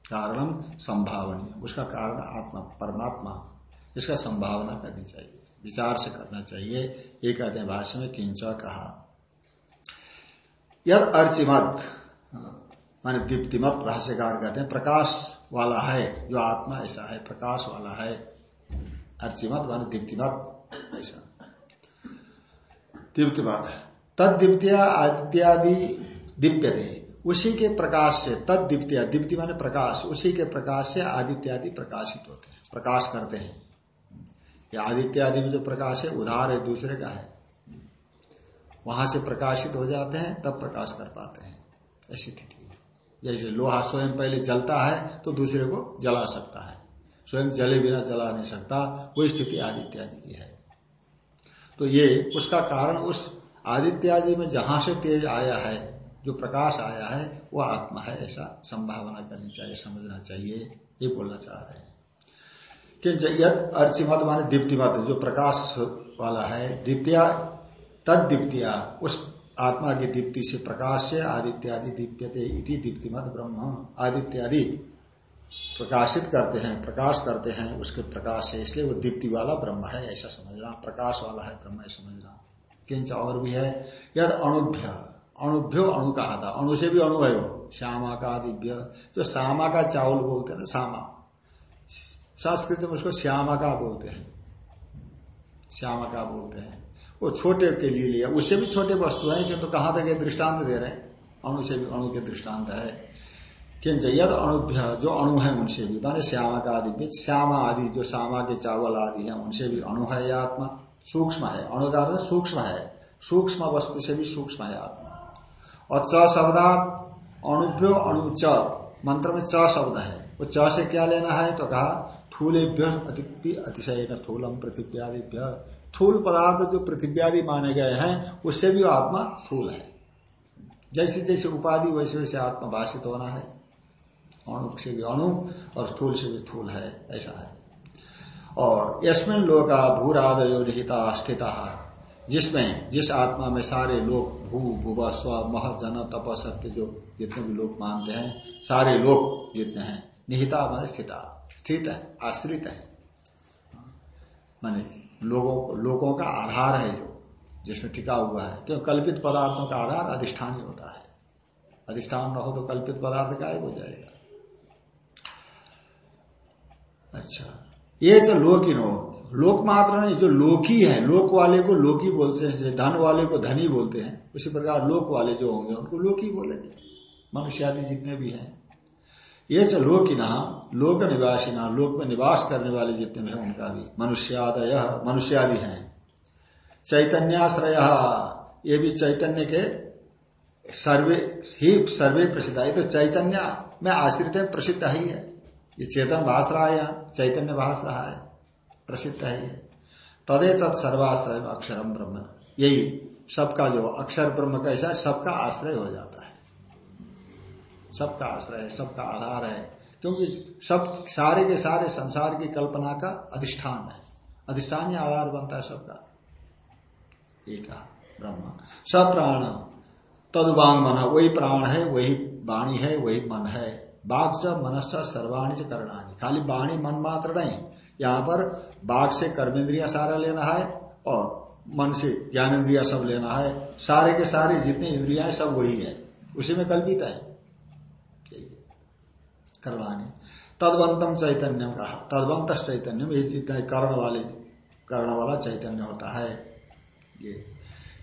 कारणम संभावनीय। उसका कारण आत्मा, परमात्मा। इसका संभावना करनी चाहिए। विचार से करना चाहिए। ये कहते हैं में किंच कहा। यद अर्चिमत, माने दीप्तिमत भाष्यकार कहते हैं, प्रकाश वाला है, जो आत्मा ऐसा है, प्रकाश वाला है। अर्चिमत माने दीप्तिमत, ऐसा। दीप्तिमत है। तद दीप्तिया आदित्यादि दीप्य दे उसी के प्रकाश से, तद दीप्तिया, दीप्ति माने प्रकाश, उसी के प्रकाश से आदित्यादि प्रकाशित होते हैं, प्रकाश करते हैं। या आदित्यादि में जो प्रकाश है, उधार है, दूसरे का है। वहाँ से प्रकाशित हो जाते हैं, तब प्रकाश कर पाते हैं। ऐसी स्थिति है। जैसे लोहा स्वयं पहले जलता है तो दूसरे को जला सकता है। स्वयं जले बिना जला नहीं सकता वो स्थिति आदित्य आदित्यादि की है। तो ये उसका कारण उस आदित्य आदित्यादि में जहाँ से तेज आया है, जो प्रकाश आया है, वो आत्मा है, ऐसा संभावना करनी चाहिए, समझना चाहिए, ये बोलना चाह रहे हैं। कि अर्चिमत माने दीप्तिमत जो प्रकाश वाला है, दीप्तिया तद दीप्तिया, उस आत्मा की दीप्ति से प्रकाश से आदित्यादि दीप्यते इति दीप्तिमत ब्रह्म। आदित्यादि प्रकाशित करते हैं, प्रकाश करते हैं, उसके प्रकाश से, इसलिए वो दीप्ति वाला ब्रह्म है, ऐसा समझना प्रकाश वाला है ब्रह्म है। समझना किंच और भी है, यद अणुभ्य, अणुभ्यो अणु कहा था, अणु से भी अणु है वो, श्यामा का दिव्य। जो श्यामा का चावल बोलते हैं ना, श्यामा, संस्कृत में उसको श्यामा का बोलते हैं। श्यामा का बोलते हैं। वो छोटे के लिए लिया। उससे भी छोटे वस्तु है, किंतु कहाँ तक ये दृष्टांत दे रहे हैं? अणु से भी, अणु के दृष्टांत है। किंच यद अणुभ्य, जो अणु है, उनसे भी, माने श्यामा का आदि भी श्यामा आदि, जो श्यामा के चावल आदि है, उनसे भी अणु है आत्मा। सूक्ष्म है। अणु सूक्ष्म है। सूक्ष्म वस्तु से भी सूक्ष्म है आत्मा। और च शब्दात अणुभ्यो अणु च, मंत्र में च शब्द है। वो च से क्या लेना है? तो कहा, थूलेभ्य अतिशय स्थूलम पृथ्व्यादिभ्य। स्थूल पदार्थ जो पृथ्वी आदि माने गए हैं, उससे भी आत्मा स्थूल है। जैसे जैसे उपाधि, वैसे वैसे आत्मा भाषित होना है। अणु से भी अणु और स्थूल से भी स्थूल है, ऐसा है। और यशमिन लोका भूरादयो निहिता स्थित, जिसमें, जिस आत्मा में सारे लोग भू, भूवा, स्व, मह, जन, तप, सत्य जो जितने भी लोग मानते हैं, सारे लोग जितने हैं, निहिता मान स्थिता, स्थित है, आश्रित है। माने लोगों लोगों का आधार है जो, जिसमें टिका हुआ है। क्यों? कल्पित पदार्थों का आधार अधिष्ठान ही होता है। अधिष्ठान न हो तो कल्पित पदार्थ गायब हो जाएगा। अच्छा। ये जो लोकिन। हो लोक मात्र नहीं, जो लोकी है, लोक वाले को लोकी बोलते हैं धन वाले को धनी बोलते हैं, उसी प्रकार लोक वाले जो होंगे, उनको लोकी बोलेंगे मनुष्य आदि जितने भी हैं ये जो लोकिना लोक निवासी ना लोक में निवास करने वाले जितने हैं उनका भी। मनुष्यादय, मनुष्यादि हैं। चैतन्याश्रय, ये भी चैतन्य के सर्वे, ही सर्वे प्रसिद्ध है। तो चैतन्य में आश्रित है, प्रसिद्ध ही है। ये चेतन भाष रहा है यहाँ चैतन्य भाष रहा है, प्रसिद्ध है ये तदे तत् सर्वाश्रय अक्षरम ब्रह्म। यही सबका जो अक्षर ब्रह्म कैसा सबका आश्रय हो जाता है। सबका आश्रय है, सबका आधार है, क्योंकि सब, सारे के सारे संसार की कल्पना का अधिष्ठान है। अधिष्ठान ही आधार बनता है सबका। एक ब्रह्म। सब प्राण तदुबांग मन वही प्राण है, वही वाणी है, वही मन है। बाघ च मनस सर्वाणी करणानी। खाली वाणी मन मात्र नहीं, यहाँ पर बाघ से कर्मेंद्रिया सारा लेना है और मन से ज्ञानेन्द्रिया सब लेना है। सारे के सारे जितने इंद्रिया सब वही है। उसी में कल्पित है। करवानी तदवंतम चैतन्यम कहा। तदवंत चैतन्यम ये जितना कर्ण वाले कर्ण वाला चैतन्य होता है, ये।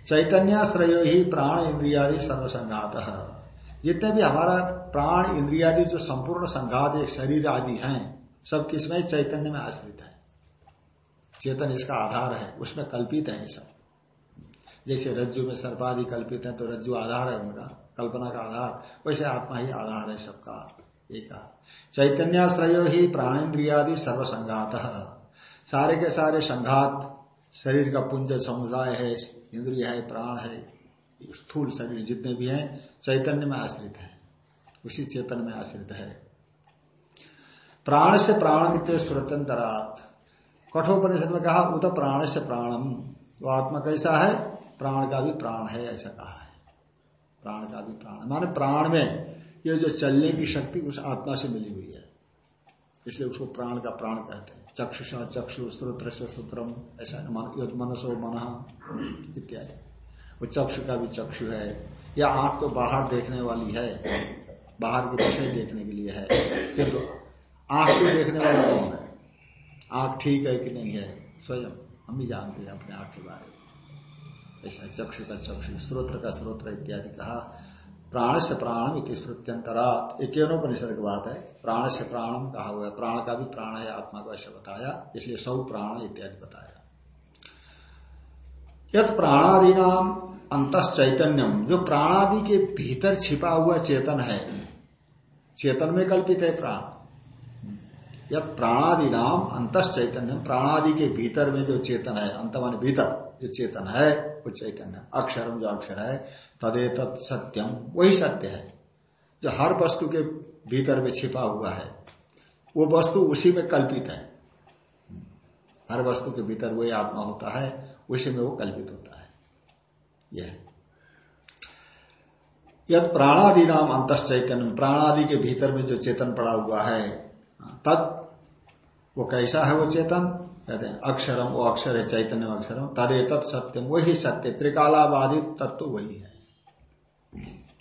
चैतन्याश्रय ही प्राण इंद्रियादि सर्वसंघात जितने भी हमारा प्राण इंद्रियादि जो संपूर्ण संघात शरीर आदि हैं, सब किसमें? चैतन्य में आश्रित है। चेतन इसका आधार है, उसमें कल्पित है सब। जैसे रज्जु में सर्पादि कल्पित है तो रज्जु आधार है उनका, कल्पना का आधार। वैसे आत्मा ही आधार है सबका, एक चैतन्याश्रय ही प्राणेन्द्रियादि सर्वसंघात सारे के सारे संघात, शरीर का पुंज समुदाय है, इंद्रिय है, प्राण है, स्थूल शरीर जितने भी हैं, चैतन्य में आश्रित है। उसी चेतन में आश्रित है। प्राण से प्राण नित्य स्वतंत्रात। कठोपनिषद में कहा, उत प्राण से प्राणम। तो आत्मा कैसा है? प्राण का भी प्राण है, ऐसा कहा है। प्राण का भी प्राण। माने प्राण में ये जो चलने की शक्ति उस आत्मा से मिली हुई है। इसलिए उसको प्राण का प्राण कहते हैं। चक्षुषा, चक्षु श्रोत्र सूत्रम ऐसा मनसो मन इत्यादि। वो चक्षु का भी चक्षु है। या आँख तो बाहर देखने वाली है। बाहर के विषय देखने के लिए है। किंतु तो आँख को देखने वाला कौन है। आँख ठीक है कि नहीं है? स्वयं। हम भी जानते हैं अपने आँख के बारे में। ऐसा चक्षु का चक्षु, स्रोत्र का स्रोत्र इत्यादि कहा। प्राण से प्राणम इति श्रुत्यंतरा परिषद की बात है। प्राण से प्राणम कहा हुआ है। प्राण का भी प्राण है, आत्मा को ऐसे बताया, इसलिए सौ प्राण इत्यादि बताया। यद प्राणादि नाम अंत चैतन्यम जो प्राणादि के भीतर छिपा हुआ चेतन है, चेतन में कल्पित है प्राण। यद प्राणादि नाम अंत चैतन्य प्राणादि के भीतर में जो चेतन है, अंत मान भीतर। जो चेतन है वो चैतन्य अक्षरम जो अक्षर है तदे तत् सत्यम, वही सत्य है, जो हर वस्तु के भीतर में छिपा हुआ है। वो वस्तु उसी में कल्पित है। हर वस्तु के भीतर वही आत्मा होता है, उसी में वो कल्पित होता है। यह यद प्राणादि नाम अंत चैतन्य प्राणादि के भीतर में जो चेतन पड़ा हुआ है तद वो कैसा है वो चेतन? कहते हैं अक्षरम वो अक्षर है, चैतन्य अक्षरम तदे तत् सत्यम वही सत्य। त्रिकालाबाधित तत्व वही है।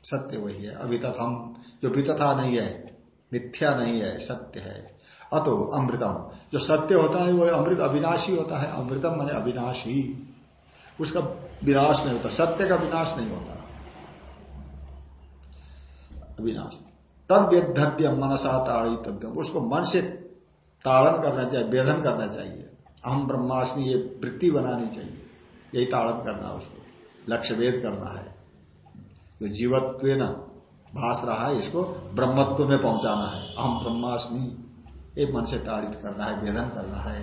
सत्य वही है। अभी तक हम, जो वितथा नहीं है, मिथ्या नहीं है, सत्य है। अतो अमृतम। जो सत्य होता है, वो अमृत अविनाशी होता है। अमृतम माने अविनाशी। उसका विनाश नहीं होता। सत्य का विनाश नहीं होता। अविनाश। तद वेद्धव्य मनसा ताड़ितव्यम। उसको मन से ताड़न करना चाहिए वेदन करना चाहिए। अहम ब्रह्मास्मि ये वृत्ति बनानी चाहिए। यही ताड़न करना उसको। लक्ष्य वेद करना है। जो जीवत्व न भाष रहा है, इसको ब्रह्मत्व में पहुंचाना है। अहम ब्रह्मास्मि ये मन से ताड़ित करना है वेदन करना है।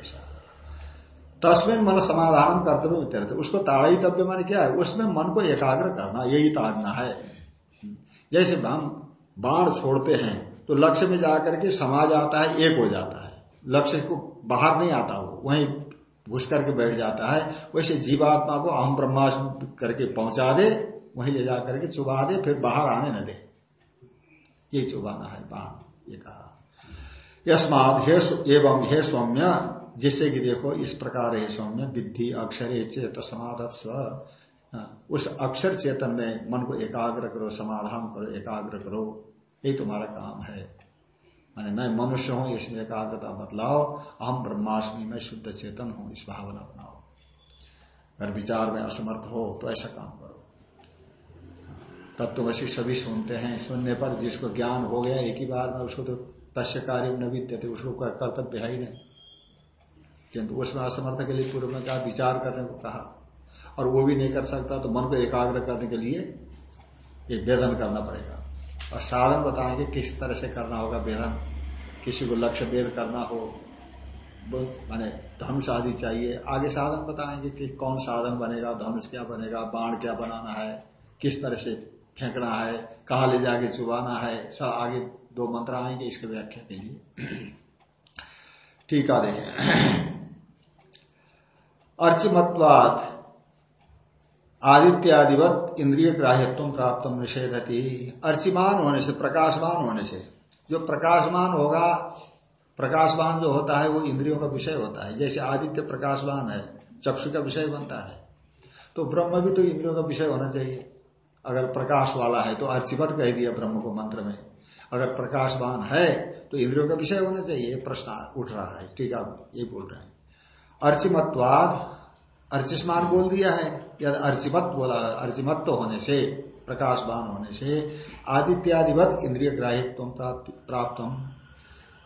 ऐसा। तस्मिन मन समाधान कर्तव्य वितरित उसको ताड़ितव्य मान क्या है? उसमें मन को एकाग्र करना, यही ताड़ना है। जैसे हम बाण छोड़ते हैं तो लक्ष्य में जाकर के समा जाता है, एक हो जाता है। लक्ष्य को बाहर नहीं आता वो, वहीं घुस करके बैठ जाता है। वैसे जीवात्मा को अहम ब्रह्मास्म करके पहुँचा दे, वहीं ले जा करके चुबा दे, फिर बाहर आने न दे। ये चुबाना है बाण, ये कहा। यस्माद हे एवं हे सौम्य, जिससे कि देखो इस प्रकार है सौम्य, विद्धि, अक्षर, चेत समाधत स्व उस अक्षर चेतन में मन को एकाग्र करो, समाधान करो, एकाग्र करो। यही तुम्हारा काम है। माने मैं मनुष्य हूँ, इसमें एकाग्रता बतलाओ हम ब्रह्माष्टमी में शुद्ध चेतन हूँ, इस भावना बनाओ। अगर विचार में असमर्थ हो तो ऐसा काम करो। तत्वशी सभी सुनते हैं, सुनने पर जिसको ज्ञान हो गया एक ही बार में, उसको तो तस्य कार्य न विद्यते, उसको कर्तव्य है ही नहीं। किंतु उसमें असमर्थ के लिए पूर्व में कहा, विचार करने को कहा। और वो भी नहीं कर सकता तो मन को एकाग्र करने के लिए एक वेदन करना पड़ेगा। और साधन बताएँगे किस तरह से करना होगा वेदन किसी को लक्ष्य वेद करना हो माने धनुष आदि चाहिए। आगे साधन बताएँगे कि कौन साधन बनेगा, धनुष क्या बनेगा, बाण क्या बनाना है, किस तरह से फेंकना है, कहा ले जाके चुबाना है, सब आगे दो मंत्र आएँगे इसके व्याख्या के लिए। ठीक है देखें *clears throat* अर्चमत्वाद आदित्यादिवत इंद्रिय ग्राह्यत्व प्राप्त निषेधती। अर्चिमान होने से प्रकाशमान होने से। जो प्रकाशमान होगा, प्रकाशवान जो होता है, वो इंद्रियों का विषय होता है। जैसे आदित्य प्रकाशवान है, चक्षु का विषय बनता है। तो ब्रह्म भी तो इंद्रियों का विषय होना चाहिए। अगर प्रकाश वाला है तो अर्चिवत कह दिया ब्रह्म को मंत्र में। अगर प्रकाशवान है तो इंद्रियों का विषय होना चाहिए। प्रश्न उठ रहा है ठीक है ये बोल रहे हैं। अर्चिमत्वाद अर्चिस्मान बोल दिया है। या अर्चिमत बोला, अर्चिमत्व होने से, प्रकाशवान होने से, आदित्यादिवत इंद्रिय ग्राह्यत्व प्राप्त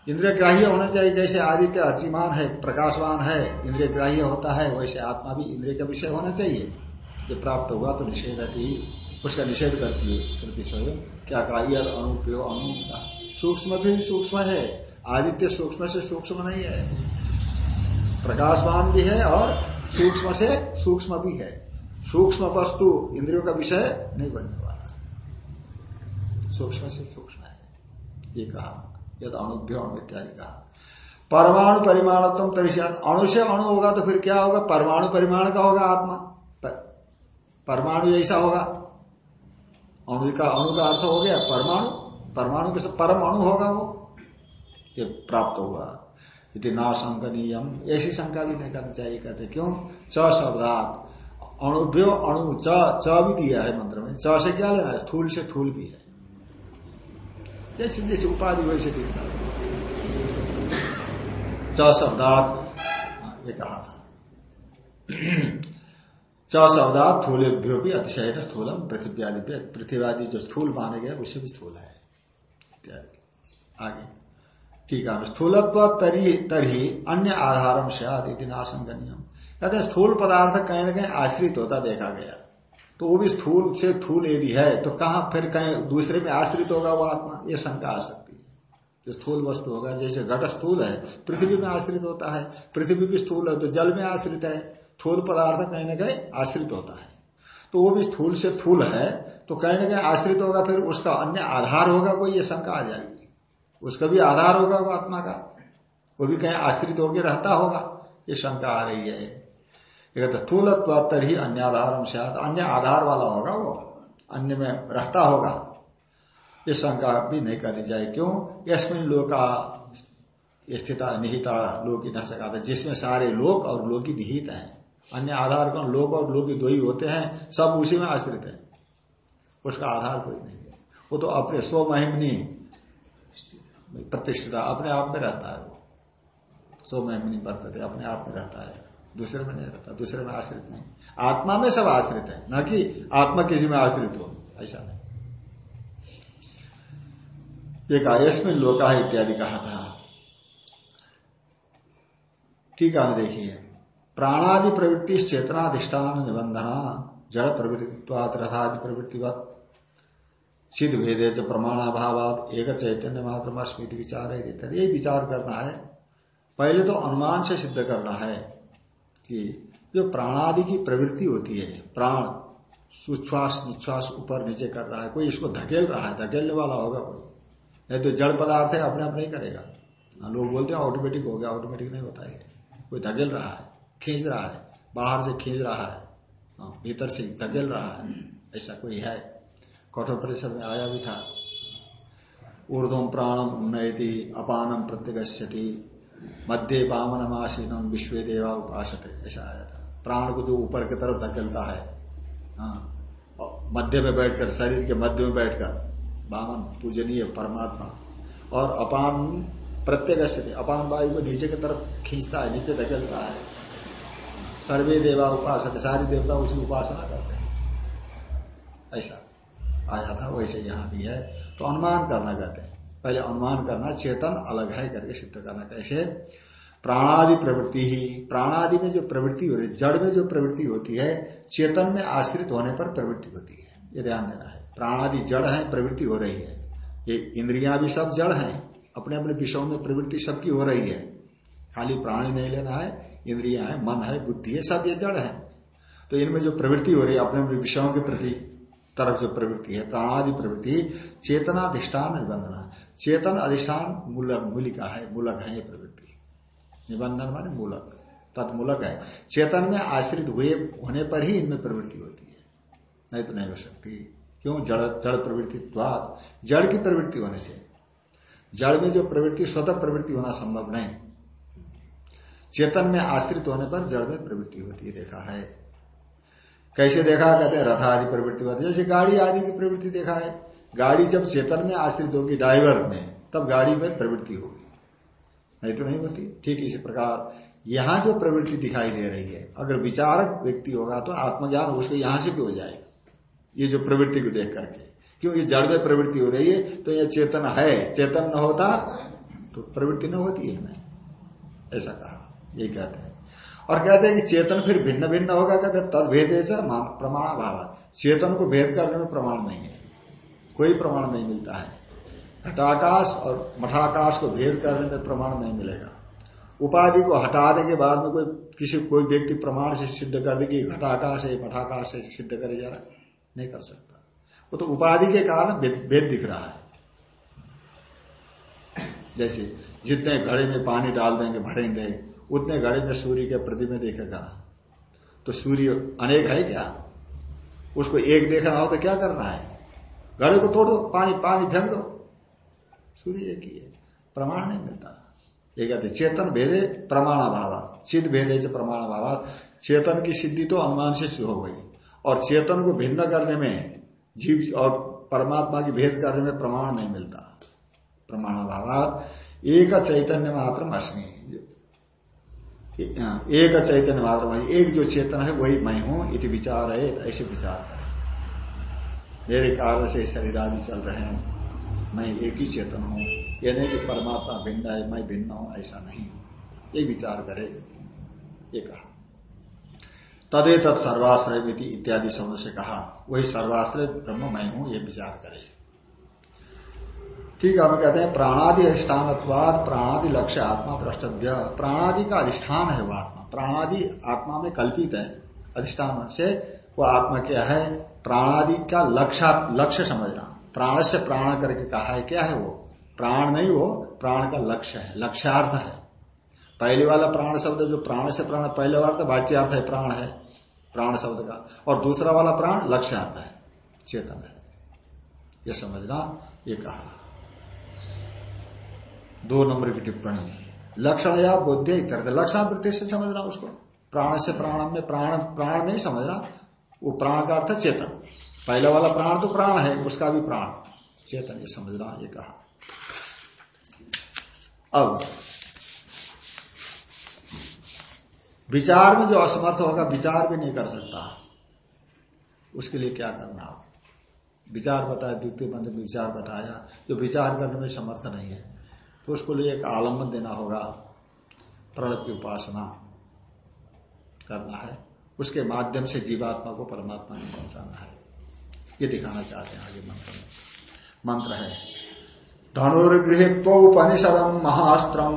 इंद्रिय ग्राह्य होना चाहिए, जैसे आदित्य अर्चिमान है, प्रकाशवान है इंद्रिय ग्राह्य होता है, वैसे आत्मा भी इंद्रिय का विषय होना चाहिए। जो प्राप्त होगा तो निषेध उसका निषेध करती है श्रुति स्वयं। क्या कहा? यद अणुप्यो अणु सूक्ष्म भी सूक्ष्म है, आदित्य सूक्ष्म से सूक्ष्म नहीं है। प्रकाशवान भी है और सूक्ष्म से सूक्ष्म भी है। सूक्ष्म वस्तु इंद्रियों का विषय नहीं बनने वाला। सूक्ष्म से सूक्ष्म है। ये कहा, यद अणुभ्य अणु इत्यादि कहा। परमाणु परिमाण तुम तरी अणु से अणु होगा तो फिर क्या होगा? परमाणु परिमाण का होगा आत्मा। परमाणु ऐसा होगा। अणु का अणु का अर्थ हो गया परमाणु। परमाणु के परम अणु होगा वो। ये प्राप्त हुआ यदि ना शंकनीयम ऐसी शंका भी नहीं करनी चाहिए कहते क्यों? च शब्दात। अणुभ्यो अणु च च भी दिया है मंत्र में। च से क्या लेना है? थूल से थूल भी है। जैसे जैसे उपाधि वैसे दिखता है। च शब्दात हाँ, ये कहा था। च शब्दात थूलेभ्यो भी अतिशय स्थूलम। पृथ्वी आदि पृथ्वी आदि जो स्थूल माने गए उससे भी स्थूल है। इत्यादि। आगे। ठीक है स्थूलत्व तरी तरही अन्य आधारम से आदि नाशंगनियम कहते हैं, स्थूल पदार्थ कहीं ना कहीं आश्रित होता देखा गया। तो वो भी स्थूल से थूल यदि है तो कहा फिर कहीं दूसरे में आश्रित होगा वो आत्मा? ये शंका आ सकती है। जो स्थूल वस्तु होगा, जैसे घट स्थूल है, पृथ्वी में आश्रित होता है। पृथ्वी भी स्थूल है तो जल में आश्रित है। थूल पदार्थ कहीं ना कहीं आश्रित होता है। तो वो भी स्थूल से थूल है तो कहीं ना कहीं आश्रित होगा, फिर उसका अन्य आधार होगा कोई, ये शंका आ जाएगी। उसका भी आधार होगा वो आत्मा का। वो भी कहीं आश्रित होकर रहता होगा। ये शंका आ रही है। थूलत्वात्तर ही अन्य आधार अन्य आधार वाला होगा वो। अन्य में रहता होगा। ये शंका भी नहीं करनी चाहिए। क्यों? यशमिन लोका स्थिता निहिता लोक न सका जिसमें सारे लोक और लोकी निहित हैं। अन्य आधार कौन? लोक और लोग दो ही होते हैं। सब उसी में आश्रित है। उसका आधार कोई नहीं है। वो तो अपने स्वमहिमनी प्रतिष्ठिता अपने आप में रहता है वो। स्वमहिमनी बरतते अपने आप में रहता है। दूसरे में नहीं रहता, दूसरे में आश्रित नहीं। आत्मा में सब आश्रित है, न कि आत्मा किसी में आश्रित हो, ऐसा नहीं। एक आयस में लोका इत्यादि कहा था। ठीक है, देखिए। प्राणादि प्रवृत्ति, चेतनाधिष्ठान, निबंधना, जड़ प्रवृत्ति रथादि प्रवृत्तिवत सिद्ध भेद भेदे च प्रमाणाभावाद एक चैतन्य मात्र अस्मित विचार है ये विचार करना है। पहले तो अनुमान से सिद्ध करना है कि जो प्राणादि की प्रवृत्ति होती है प्राण सुश्वास निश्वास ऊपर नीचे कर रहा है कोई इसको धकेल रहा है धकेलने वाला होगा कोई। नहीं तो जड़ पदार्थ है अपने आप नहीं करेगा। हाँ, लोग बोलते हैं ऑटोमेटिक हो गया ऑटोमेटिक नहीं होता है। कोई धकेल रहा है खींच रहा है बाहर से खींच रहा है हाँ, भीतर से धकेल रहा है ऐसा कोई है। कठोर परिषद में आया भी था। ऊर्धम प्राणम उन्नयति अपानम प्रत्यगति मध्य बामन मासीनम विश्व देवा उपासत, ऐसा आया था। प्राण को जो ऊपर की तरफ़ धकेलता है हाँ मध्य में बैठकर, शरीर के मध्य में बैठकर बामन पूजनीय परमात्मा, और अपान प्रत्येक स्थिति अपान वायु को नीचे की तरफ़ खींचता है, नीचे धकेलता है। सर्वे देवा उपासक सारी देवता उसकी उपासना करते हैं। ऐसा। आया था वैसे यहाँ भी है। तो अनुमान करना कहते हैं। पहले अनुमान करना, चेतन अलग है करके सिद्ध करना। कैसे? प्राणादि प्रवृत्ति ही। प्राणादि में जो प्रवृत्ति हो रही जड़ में जो प्रवृत्ति होती है, चेतन में आश्रित होने पर प्रवृत्ति होती है। ये ध्यान देना है। प्राणादि जड़ है, प्रवृत्ति हो रही है। ये इंद्रिया भी सब जड़ है। अपने अपने विषयों में प्रवृत्ति सबकी हो रही है। खाली प्राणी नहीं लेना है। इंद्रिया है, मन है, बुद्धि है, सब ये जड़ है। तो इनमें जो प्रवृत्ति हो रही है अपने अपने विषयों के प्रति तरफ़ जो प्रवृत्ति है, प्राणादि प्रवृत्ति चेतनाधिष्ठान निबंधना। चेतन, अधिष्ठान, मूलक, मूलिका है, मूलक है ये प्रवृत्ति। निबंधन माने मूलक, तत्मूलक है। चेतन में आश्रित हुए, होने पर ही इनमें प्रवृत्ति होती है। नहीं तो नहीं हो सकती। क्यों? जड़ जड़ प्रवृत्ति जड़ की प्रवृत्ति होने से। जड़ में जो प्रवृत्ति, स्वतः प्रवृत्ति होना संभव नहीं। चेतन में आश्रित होने पर जड़ में प्रवृत्ति होती है, देखा है। कैसे देखा? कहते हैं रथ आदि प्रवृत्ति होती जैसे गाड़ी आदि की प्रवृत्ति देखा है। गाड़ी जब चेतन में आश्रित होगी, ड्राइवर में, तब गाड़ी में प्रवृत्ति होगी। नहीं तो नहीं होती। ठीक इसी प्रकार, यहाँ जो प्रवृत्ति दिखाई दे रही है, अगर विचारक व्यक्ति होगा तो आत्मज्ञान उसके यहाँ से भी हो जाएगा। ये जो प्रवृत्ति को देख करके। क्यों? ये जड़ में प्रवृत्ति हो रही है तो ये चेतन है। चेतन न होता तो प्रवृत्ति न होती इनमें। ऐसा कहा। यही कहते हैं। और कहते हैं कि चेतन फिर भिन्न भिन्न होगा, कहते तद भेद प्रमाण भाव चेतन को भेद करने में प्रमाण नहीं है। कोई प्रमाण नहीं मिलता है। घटाकाश और मठाकाश को भेद करने में प्रमाण नहीं मिलेगा। उपाधि को हटाने के बाद में कोई किसी, कोई व्यक्ति प्रमाण से सिद्ध कर दे कि घटाकाश है, मठाकाश से सिद्ध करे जा रहा नहीं कर सकता। वो तो उपाधि के कारण भेद दिख रहा है। जैसे जितने घड़े में पानी डाल देंगे, भरेंगे उतने घड़े में सूर्य के प्रतिमे देखेगा तो सूर्य अनेक है क्या? उसको एक देखना हो तो क्या करना है? घड़े को तोड़ दो, पानी पानी फेंक दो। सूर्य एक ही है। प्रमाण नहीं मिलता। ये कहते चेतन भेदे प्रमाण अभाव चिद भेदे से प्रमाण अभाव चेतन की सिद्धि तो अनुमान से हो गई। और चेतन को भिन्न करने में, जीव और परमात्मा की भेद करने में प्रमाण नहीं मिलता। प्रमाण अभाव एक चैतन्य मात्र अस्मी। एक चैतन्य मात्र एक जो चेतन है, वही मैं हूँ, इति विचार है, ऐसे विचार करें। मेरे कारण से शरीर आदि चल रहे हैं, मैं एक ही चेतन हूँ। यह नहीं कि परमात्मा भिन्न है, मैं भिन्न हूँ, ऐसा नहीं। ये विचार करे, ये कहा। तदे तत् सर्वाश्रय इत्यादि शब्द से कहा, वही सर्वाश्रय ब्रह्म मैं हूँ, ये विचार करे। ठीक है, हम कहते हैं, प्राणादि अधिष्ठान प्राणादि लक्ष्य आत्मा द्रष्टव्य। प्राणादि का अधिष्ठान है वह आत्मा। प्राणादि आत्मा में कल्पित है। अधिष्ठान से वो आत्मा क्या है? प्राणादि का लक्ष्य लक्ष्य समझना प्राण से प्राण करके कहा है, क्या है वो? प्राण नहीं वो, प्राण का लक्ष्य है, लक्ष्यार्थ है। पहले वाला प्राण शब्द जो प्राण से प्राण, पहले वाला तो बाच्यार्थ है, प्राण है। प्राण शब्द का। और दूसरा वाला प्राण लक्ष्यार्थ है, चेतन है। ये समझना, ये कहा। दो नंबर की टिप्पणी। लक्षण या बोध्य इतर लक्षण वृत्ति से समझना उसको। प्राण से प्राण में प्राण प्राण नहीं समझना। वो प्राण का अर्थ चेतन। पहला वाला प्राण तो प्राण है, उसका भी प्राण। चेतन, ये समझना, ये कहा। अब, विचार में जो असमर्थ होगा, विचार भी नहीं कर सकता। उसके लिए क्या करना? विचार बताया, द्वितीय मंत्र में विचार बताया। जो विचार करने में समर्थ नहीं है। तो उसको लिए एक आलंबन देना होगा प्रणव की उपासना करना है। उसके माध्यम से जीवात्मा को परमात्मा में पहुंचाना है। ये दिखाना चाहते हैं आगे मंत्र में। मंत्र है धनुर्गृहत्वोपनिषदम महास्त्रम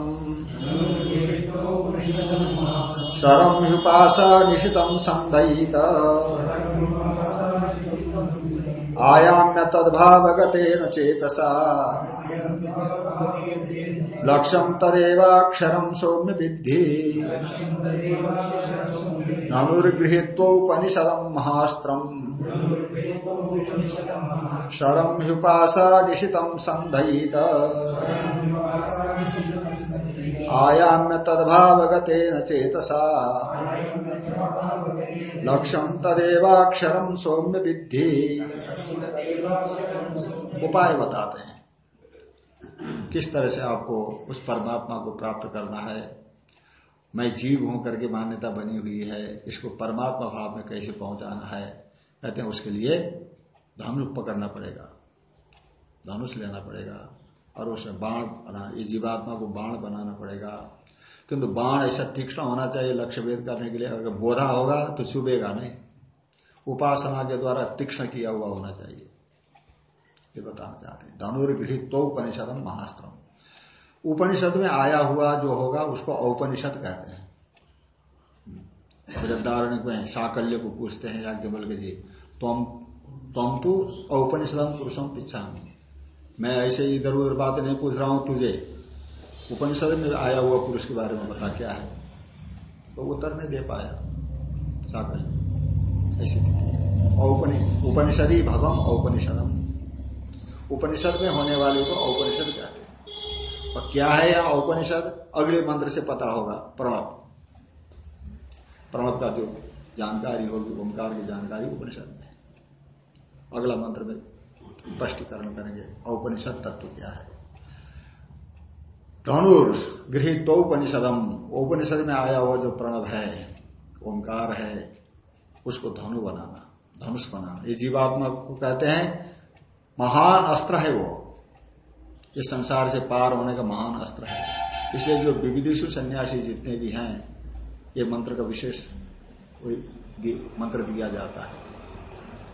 शरम हुपास निशितम संदयित आयाम्य तद्भावगतेन चेतसा। लक्ष्यम तदेवाक्षरम सौम्य विद्धि। धनुर्गृहीत्वोपनिषदम महास्त्रम। शरम ह्युपासा निशितम संधयित। आयाम्य तदभावगते न चेतसा। लक्ष्यम तदेवाक्षरम सौम्य विद्धि उपाय बताते हैं। किस तरह से आपको उस परमात्मा को प्राप्त करना है? मैं जीव हूँ करके मान्यता बनी हुई है, इसको परमात्मा भाव में कैसे पहुंचाना है? कहते हैं उसके लिए धनुष पकड़ना पड़ेगा। धनुष लेना पड़ेगा। और उसमें बाण बना, ये जीवात्मा को बाण बनाना पड़ेगा। किंतु बाण ऐसा तीक्ष्ण होना चाहिए लक्ष्य भेद करने के लिए, अगर बोधा होगा तो चुभेगा नहीं। उपासना के द्वारा तीक्ष्ण किया हुआ होना चाहिए। ये बताना चाहते हैं। धनुर्गृहित तो उपनिषदम महास्त्रम उपनिषद में आया हुआ जो होगा, उसको औपनिषद कहते हैं। वृद्धारण्य में साकल्य को पूछते हैं याज्ञवल के जी तम तम तो औपनिषदम पुरुषम पिछा मैं ऐसे इधर उधर बात नहीं पूछ रहा हूँ तुझे। उपनिषद में आया हुआ पुरुष के बारे में बता क्या है? तो उत्तर नहीं दे पाया। साकल्य ऐसी उपनिषदी भगम औपनिषदम। उपनिषद में होने वाले को औपनिषद कहते हैं। और क्या है यह औपनिषद? अगले मंत्र से पता होगा। प्रणव। प्रणव का जो जानकारी होगी ओंकार की जानकारी उपनिषद में अगला मंत्र में स्पष्टीकरण करेंगे औपनिषद तत्व क्या है? धनुर गृहित उपनिषदम उपनिषद में आया हुआ जो प्रणव है, ओंकार है, उसको धनु बनाना, धनुष बनाना। ये जीवात्मा को कहते हैं, महान अस्त्र है वो। ये संसार से पार होने का महान अस्त्र है। इसलिए जो विविधिशु सन्यासी जितने भी हैं, ये मंत्र का विशेष मंत्र दिया जाता है।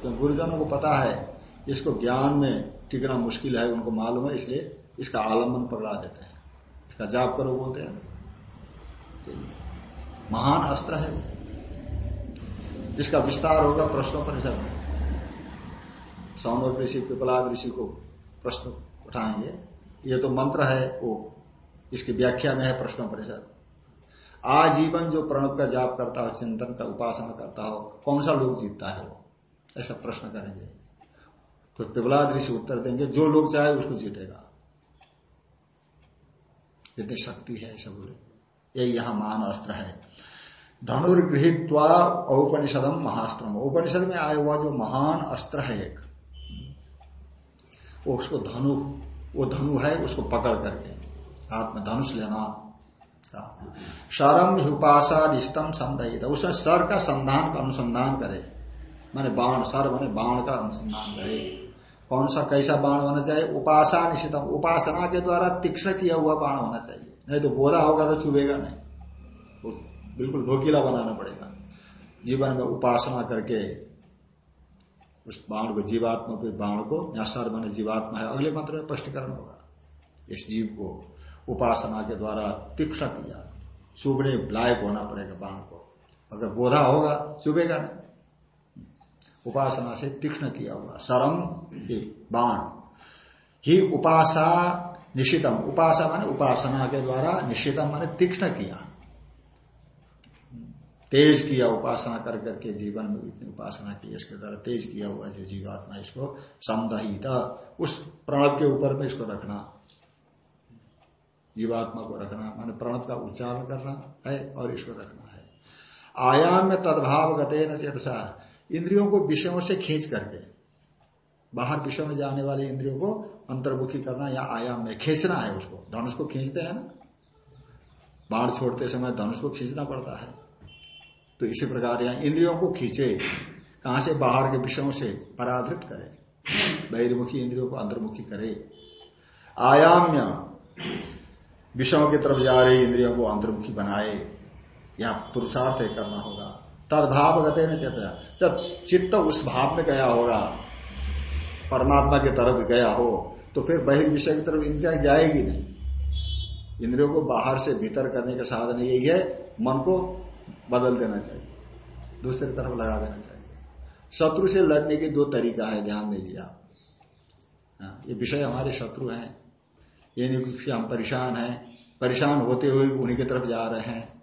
तो गुरुजनों को पता है इसको ज्ञान में टिकना मुश्किल है, उनको मालूम है, इसलिए इसका आलंबन पकड़ा देते हैं। इसका जाप करो बोलते हैं। महान अस्त्र है इसका विस्तार होगा प्रश्नों परिसर पर सौनक ऋषि, पिपलाद ऋषि को प्रश्न उठाएँगे। ये तो मंत्र है वो। इसकी व्याख्या में है प्रश्न परिषद आजीवन जो प्रणव का जाप करता हो, चिंतन का उपासना करता हो, कौन सा लोग जीतता है वो? ऐसा प्रश्न करेंगे। तो पिबला ऋषि उत्तर देंगे, जो लोग चाहे उसको जीतेगा। इतनी शक्ति है ऐसा बोले यही यहाँ महान अस्त्र है। धनुर्गृहित औपनिषदम महास्त्रम। उपनिषद में आया हुआ जो महान अस्त्र है एक उसको धनु, वो धनु है, उसको पकड़ करके। हाथ में धनुष लेना। शरम उपासा निस्तम संदित उसमें सर का संधान का अनुसंधान करे। माने बाण, सर माने बाण का अनुसंधान करे। कौन सा कैसा बाण होना चाहिए? उपासा निश्चितम उपासना के द्वारा तीक्ष्ण किया हुआ बाण होना चाहिए। नहीं तो बोरा होगा तो चुभेगा नहीं। बिल्कुल ढोकीला बनाना पड़ेगा। जीवन में उपासना करके उस बाण को, जीवात्मा के बाण को या सर मैंने जीवात्मा है। अगले मंत्र में स्पष्टीकरण होगा। इस जीव को उपासना के द्वारा तीक्ष्ण किया। चुभने लायक होना पड़ेगा बाण को। अगर बोधा होगा, चुभेगा नहीं। उपासना से तीक्ष्ण किया हुआ। सरम ही, बाण। ही उपासा निश्चितम उपासा माने उपासना के द्वारा निश्चितम माने तीक्ष्ण किया। तेज किया उपासना कर करके जीवन में इतनी उपासना की, इसके द्वारा तेज किया हुआ जो जीवात्मा इसको समदहित उस प्रणव के ऊपर में इसको रखना। जीवात्मा को रखना, माने प्रणव का उच्चारण करना है और इसको रखना है। आयाम में तदभाव गते न चेतसा। इंद्रियों को विषयों से खींच करके, बाहर विषय में जाने वाले इंद्रियों को अंतर्मुखी करना या आयाम में खींचना है उसको। धनुष को खींचते हैं ना? बाढ़ छोड़ते समय धनुष को खींचना पड़ता है। तो इसी प्रकार यहाँ इंद्रियों को खींचे, कहाँ से? बाहर के विषयों से पराधृत करे। बहिर्मुखी इंद्रियों को अंतर्मुखी करे। आयाम्य, विषयों की तरफ़ जा रही इंद्रियों को अंतर्मुखी बनाए। या पुरुषार्थ करना होगा। तदभाव गते न चेता जब चित्त उस भाव में गया होगा परमात्मा की तरफ़ गया हो तो फिर बहिर्विषय की तरफ़ इंद्रिया जाएगी नहीं। इंद्रियों को बाहर से भीतर करने का साधन यही है मन को बदल देना चाहिए दूसरी तरफ़ लगा देना चाहिए। शत्रु से लड़ने की दो तरीका है ध्यान दीजिए आप। हाँ, ये विषय हमारे शत्रु हैं ये नहीं हम परेशान हैं परेशान होते हुए उन्हीं की तरफ़ जा रहे हैं।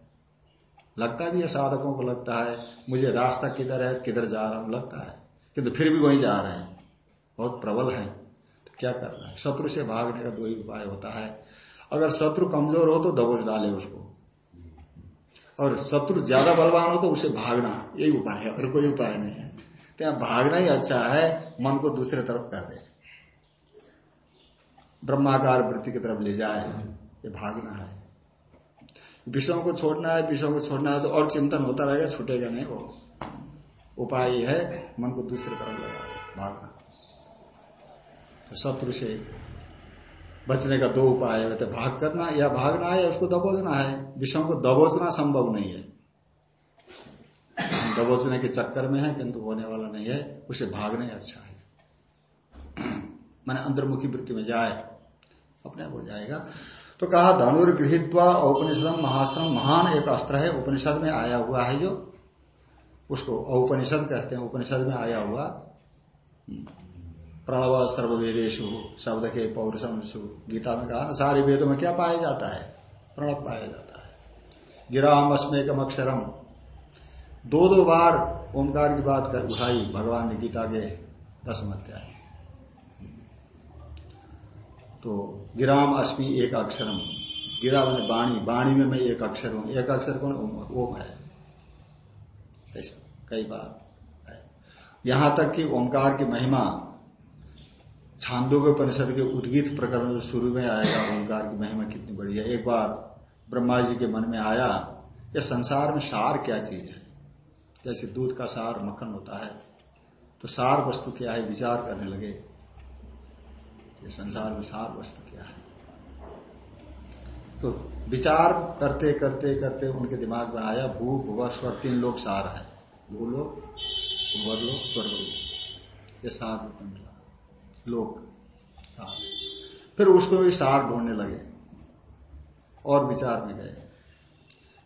लगता भी है साधकों को लगता है, मुझे रास्ता किधर है, किधर जा रहा हूँ, लगता है। किंतु फिर भी वहीं जा रहे हैं। बहुत प्रबल है। तो क्या करना है? शत्रु से भागने का दो ही उपाय होता है। अगर शत्रु कमज़ोर हो तो दबोच डाले उसको। और शत्रु ज़्यादा बलवान हो तो उसे भागना, यही उपाय है। और कोई उपाय नहीं है। तो भागना ही अच्छा है, मन को दूसरे तरफ़ कर दे। ब्रह्माकार वृत्ति की तरफ़ ले जाए। ये भागना है। विषयों को छोड़ना है, विषयों को छोड़ना है तो और चिंतन होता रहेगा, छूटेगा नहीं वो। उपाय है, मन को दूसरे तरफ़ लगा भागना। तो शत्रु से बचने का दो उपाय है तो भाग करना या भागना है या उसको दबोचना है। विषयों को दबोचना संभव नहीं है। दबोचने के चक्कर में है, किंतु होने वाला नहीं है, उसे भागना अच्छा है। *clears throat* मैंने अंतर्मुखी वृत्ति में जाए, अपने आप हो जाएगा। तो कहा धनुर्गृहित औपनिषद महास्त्र, महान एक अस्त्र है, उपनिषद में आया हुआ है जो। उसको औपनिषद कहते हैं, उपनिषद में आया हुआ। प्रणव सर्व सर्ववेदेशु शब्द के पौरुषम गीता में कहा ना सारे वेदों में क्या पाया जाता है? प्रणव पाया जाता है। गिराम अस्मेकम अक्षरम। दो दो बार ओंकार की बात कर उठाई भगवान ने गीता के दसम अध्याय तो गिराम अस्मि एक अक्षरम। गिरा मैंने बाणी बाणी में मैं एक अक्षर हूँ। एक अक्षर कौन? ओम है। ऐसा, कई बार है। यहाँ तक कि ओंकार की महिमा छांदोग्य परिषद के उद्गीत प्रकरण जो शुरू में आएगा, ओंकार की महिमा कितनी बड़ी है। एक बार ब्रह्मा जी के मन में आया, ये संसार में सार क्या चीज़ है? जैसे दूध का सार मक्खन होता है तो सार वस्तु क्या है? विचार करने लगे। ये संसार में सार वस्तु क्या है? तो विचार करते करते करते उनके दिमाग में आया भू भुवा, स्वर, तीन लोग सार है। भूलोक भूवर लोग स्वर्ग लोग। ये सार लोक सार। फिर उसको भी सार ढूँढने लगे। और विचार में गए।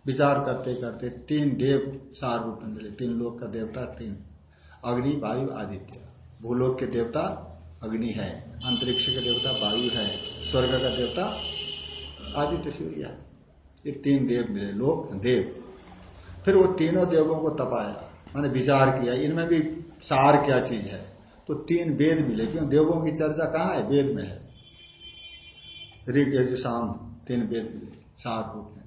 विचार करते करते तीन देव सार रूप में मिले। तीन लोक का देवता, तीन। अग्नि, वायु, आदित्य। भूलोक के देवता अग्नि है, अंतरिक्ष के देवता वायु है, स्वर्ग का देवता आदित्य सूर्य। है ये तीन देव मिले, लोक, देव। फिर वो तीनों देवों को तपाया, मैंने विचार किया, इनमें भी सार क्या चीज़ है? तो तीन वेद मिले, क्यों? देवों की चर्चा कहाँ है? वेद में है। ऋग यजुशाम तीन वेद मिले, सार रूप में।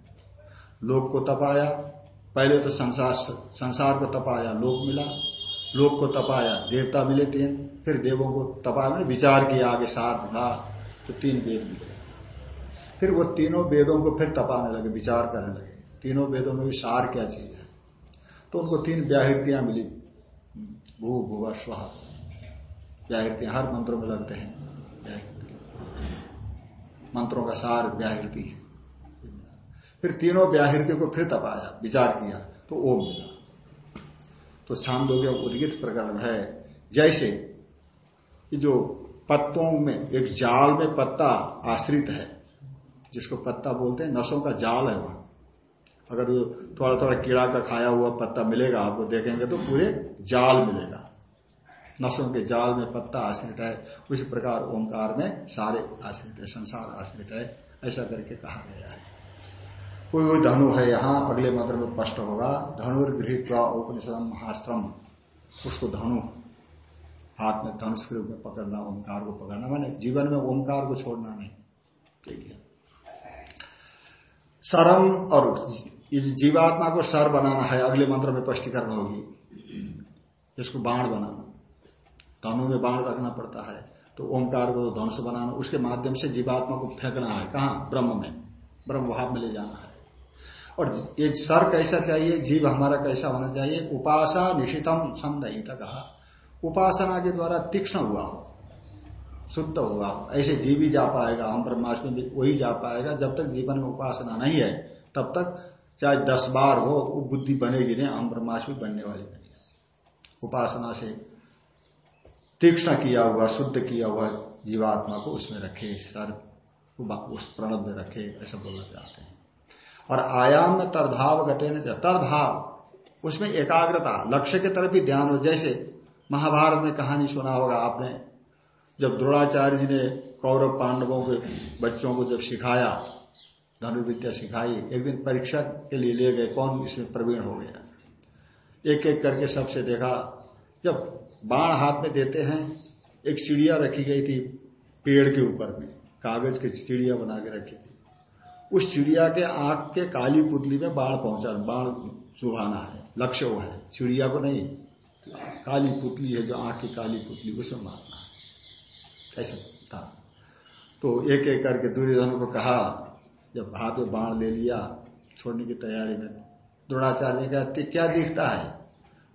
लोक को तपाया, पहले तो संसार संसार को तपाया, लोक मिला। लोक को तपाया, देवता मिले तीन, फिर देवों को तपाया। मैंने विचार किया आगे सार मिला तो तीन वेद मिले। फिर वो तीनों वेदों को फिर तपाने लगे, विचार करने लगे। तीनों वेदों में भी सार क्या चीज़ है? तो उनको तीन व्याहृतियाँ मिली। भू, भूवा स्वाहा व्याहृतियाँ, हर मंत्रों में लगते हैं। मंत्रों का सार व्याहृति है। फिर तीनों व्याहृतियों को फिर तपाया, विचार किया तो ओम मिला। तो छांदोग्य उद्गित प्रकरण है। जैसे जो पत्तों में, एक जाल में पत्ता आश्रित है, जिसको पत्ता बोलते हैं, नसों का जाल है वहाँ। अगर थोड़ा थोड़ा कीड़ा का खाया हुआ पत्ता मिलेगा, आपको देखेंगे तो पूरे जाल मिलेगा। नसों के जाल में पत्ता आश्रित है, उसी प्रकार ओंकार में सारे आश्रित है, संसार आश्रित है, ऐसा करके कहा गया है। कोई कोई धनु है यहाँ, अगले मंत्र में स्पष्ट होगा धनुर्गृहित उपनिषद महास्त्रम, उसको धनु, हाथ में धनुष के रूप में पकड़ना, ओंकार को पकड़ना, मैंने जीवन में ओंकार को छोड़ना नहीं। ठीक है। सरम और जीवात्मा को सर बनाना है, अगले मंत्र में स्पष्टीकरण होगी। इसको बाण बनाना। धनु में बाण रखना पड़ता है तो ओंकार को धनुष बनाना, उसके माध्यम से जीवात्मा को फेंकना है। कहा? ब्रह्म में। ब्रह्म भाव में ले जाना है। और ये सर कैसा चाहिए, जीव हमारा कैसा होना चाहिए? उपासना निशितम समदहित कहा उपासना के द्वारा तीक्ष्ण हुआ हो, शुद्ध हुआ हो, ऐसे जीव ही जा पाएगा हम ब्रह्माष्टमी भी वही जा पाएगा। जब तक जीवन में उपासना नहीं है, तब तक चाहे दस बार हो, वो बुद्धि बनेगी नहीं हम ब्रह्माष्ट ब्रह्माष्टमी बनने वाली नहीं उपासना से तीक्ष्ण किया हुआ, शुद्ध किया हुआ जीवात्मा को उसमें रखे, सर उस प्रणब में रखे, ऐसा बोलना चाहते हैं। और आयाम में तदभाव गते तदभाव उसमें एकाग्रता, लक्ष्य की तरफ़ ही ध्यान हो। जैसे महाभारत में कहानी सुना होगा आपने, जब द्रोणाचार्य जी ने कौरव पांडवों के बच्चों को जब सिखाया, धनुर्विद्या सिखाई, एक दिन परीक्षा के लिए ले गए, कौन इसमें प्रवीण हो गया? एक एक करके सबसे देखा, जब बाण हाथ में देते हैं, एक चिड़िया रखी गई थी पेड़ के ऊपर में, कागज़ की चिड़िया बना के रखी थी। उस चिड़िया के आँख के काली पुतली में बाण पहुँचा, बाण चुभाना है, लक्ष्य वो है। चिड़िया को नहीं, काली पुतली है जो आँख की काली पुतली उसमें मारना है। ऐसा था। तो एक एक करके दुर्योधन को कहा, जब हाथ में बाण ले लिया, छोड़ने की तैयारी में, द्रोणाचार्य ने कहा क्या दिखता है?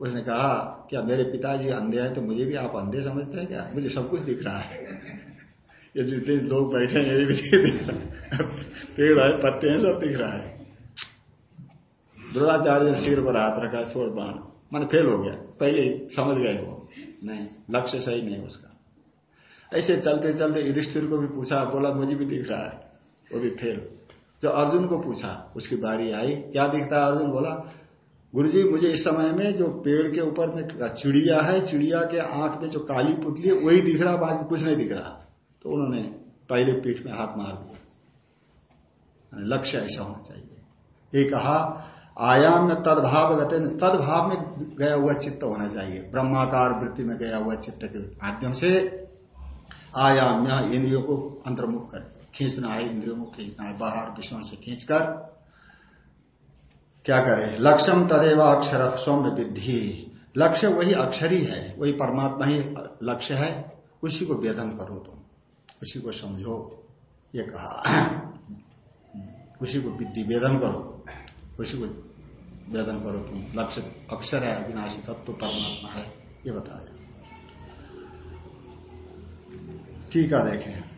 उसने कहा, क्या मेरे पिताजी अंधे हैं तो मुझे भी आप अंधे समझते हैं क्या? मुझे सब कुछ दिख रहा है। *laughs* ये जितने लोग बैठे हैं, ये भी दिख रहा है। पेड़ है, पत्ते हैं, सब दिख रहा है। द्रोणाचार्य ने सिर पर हाथ रखा, छोड़ बाण। मन फेल हो गया। पहले समझ गए वो। नहीं, लक्ष्य सही नहीं उसका। ऐसे चलते चलते युधिष्ठिर को भी पूछा, बोला, मुझे भी दिख रहा है। वो भी फेल। जो अर्जुन को पूछा, उसकी बारी आई। क्या दिखता है अर्जुन? बोला, गुरुजी, मुझे इस समय में जो पेड़ के ऊपर में चिड़िया है, चिड़िया के आँख में जो काली पुतली है, वही दिख रहा, बाकी कुछ नहीं दिख रहा। तो उन्होंने पहले पीठ में हाथ मार दिया। लक्ष्य ऐसा होना चाहिए। ये कहा, आयाम में तदभाव गते तदभाव में गया हुआ चित्त होना चाहिए। ब्रह्माकार वृत्ति में गया हुआ चित्त के माध्यम से आयाम इंद्रियों को अंतर्मुख कर, खींचना है, इंद्रियों को खींचना है, बाहर विषयों से खींचकर क्या करे? लक्ष्यम तदेव अक्षर, सौम्य विधि लक्ष्य वही अक्षरी है, वही परमात्मा ही लक्ष्य है, उसी को वेदन करो तुम, उसी को समझो। ये कहा। उसी को वेदन करो उसी को वेदन करो तुम लक्ष्य अक्षर है अविनाशी तत्व परमात्मा है ये बताया ठीक है देखें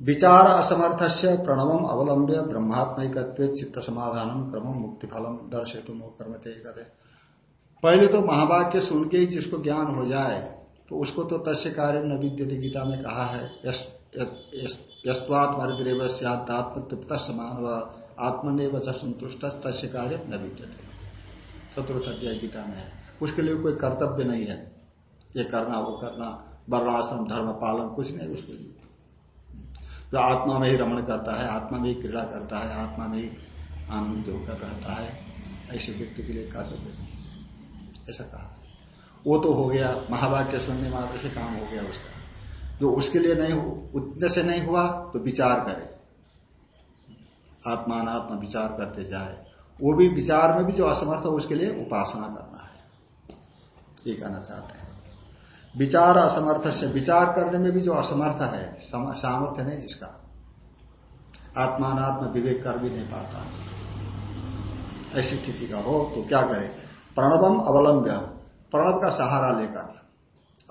विचार असमर्थ से प्रणवम अवलंब्य ब्रह्मात्मिक चित्त समाधान क्रम मुक्ति फलम दर्शे तुम कर्मते करे पहले तो महावाक्य सुन के ही जिसको ज्ञान हो जाए तो उसको तो तस्य कार्य न विद्यते गीता में कहा है यस्वात्मरिद्रेव समान व आत्मनिर्व संतुष्ट तस्य कार्य न विद्यते चतुर्थ अध्याय गीता में है। उसके लिए कोई कर्तव्य नहीं है। ये करना, वो करना, वर्णाश्रम, धर्म, पालन, कुछ नहीं, उसके लिए। जो आत्मा में ही रमण करता है, आत्मा में ही क्रीड़ा करता है, आत्मा में ही आनंद होकर रहता है, ऐसे व्यक्ति के लिए कर्तव्य नहीं है। ऐसा कहा वो तो हो गया, महावाक्य सुनने मात्र से काम हो गया उसका। जो उसके लिए नहीं हो, उतने से नहीं हुआ तो विचार करे। आत्मात्मा विचार करते जाए। वो भी विचार में भी जो असमर्थ हो, उसके लिए उपासना करना है। ये कहना चाहते हैं। विचार असमर्थ से विचार करने में भी जो असमर्थ है सामर्थ्य नहीं जिसका। आत्मात्म विवेक कर भी नहीं पाता। ऐसी स्थिति का हो तो क्या करे? प्रणवम अवलंब्य। प्रणव का सहारा लेकर।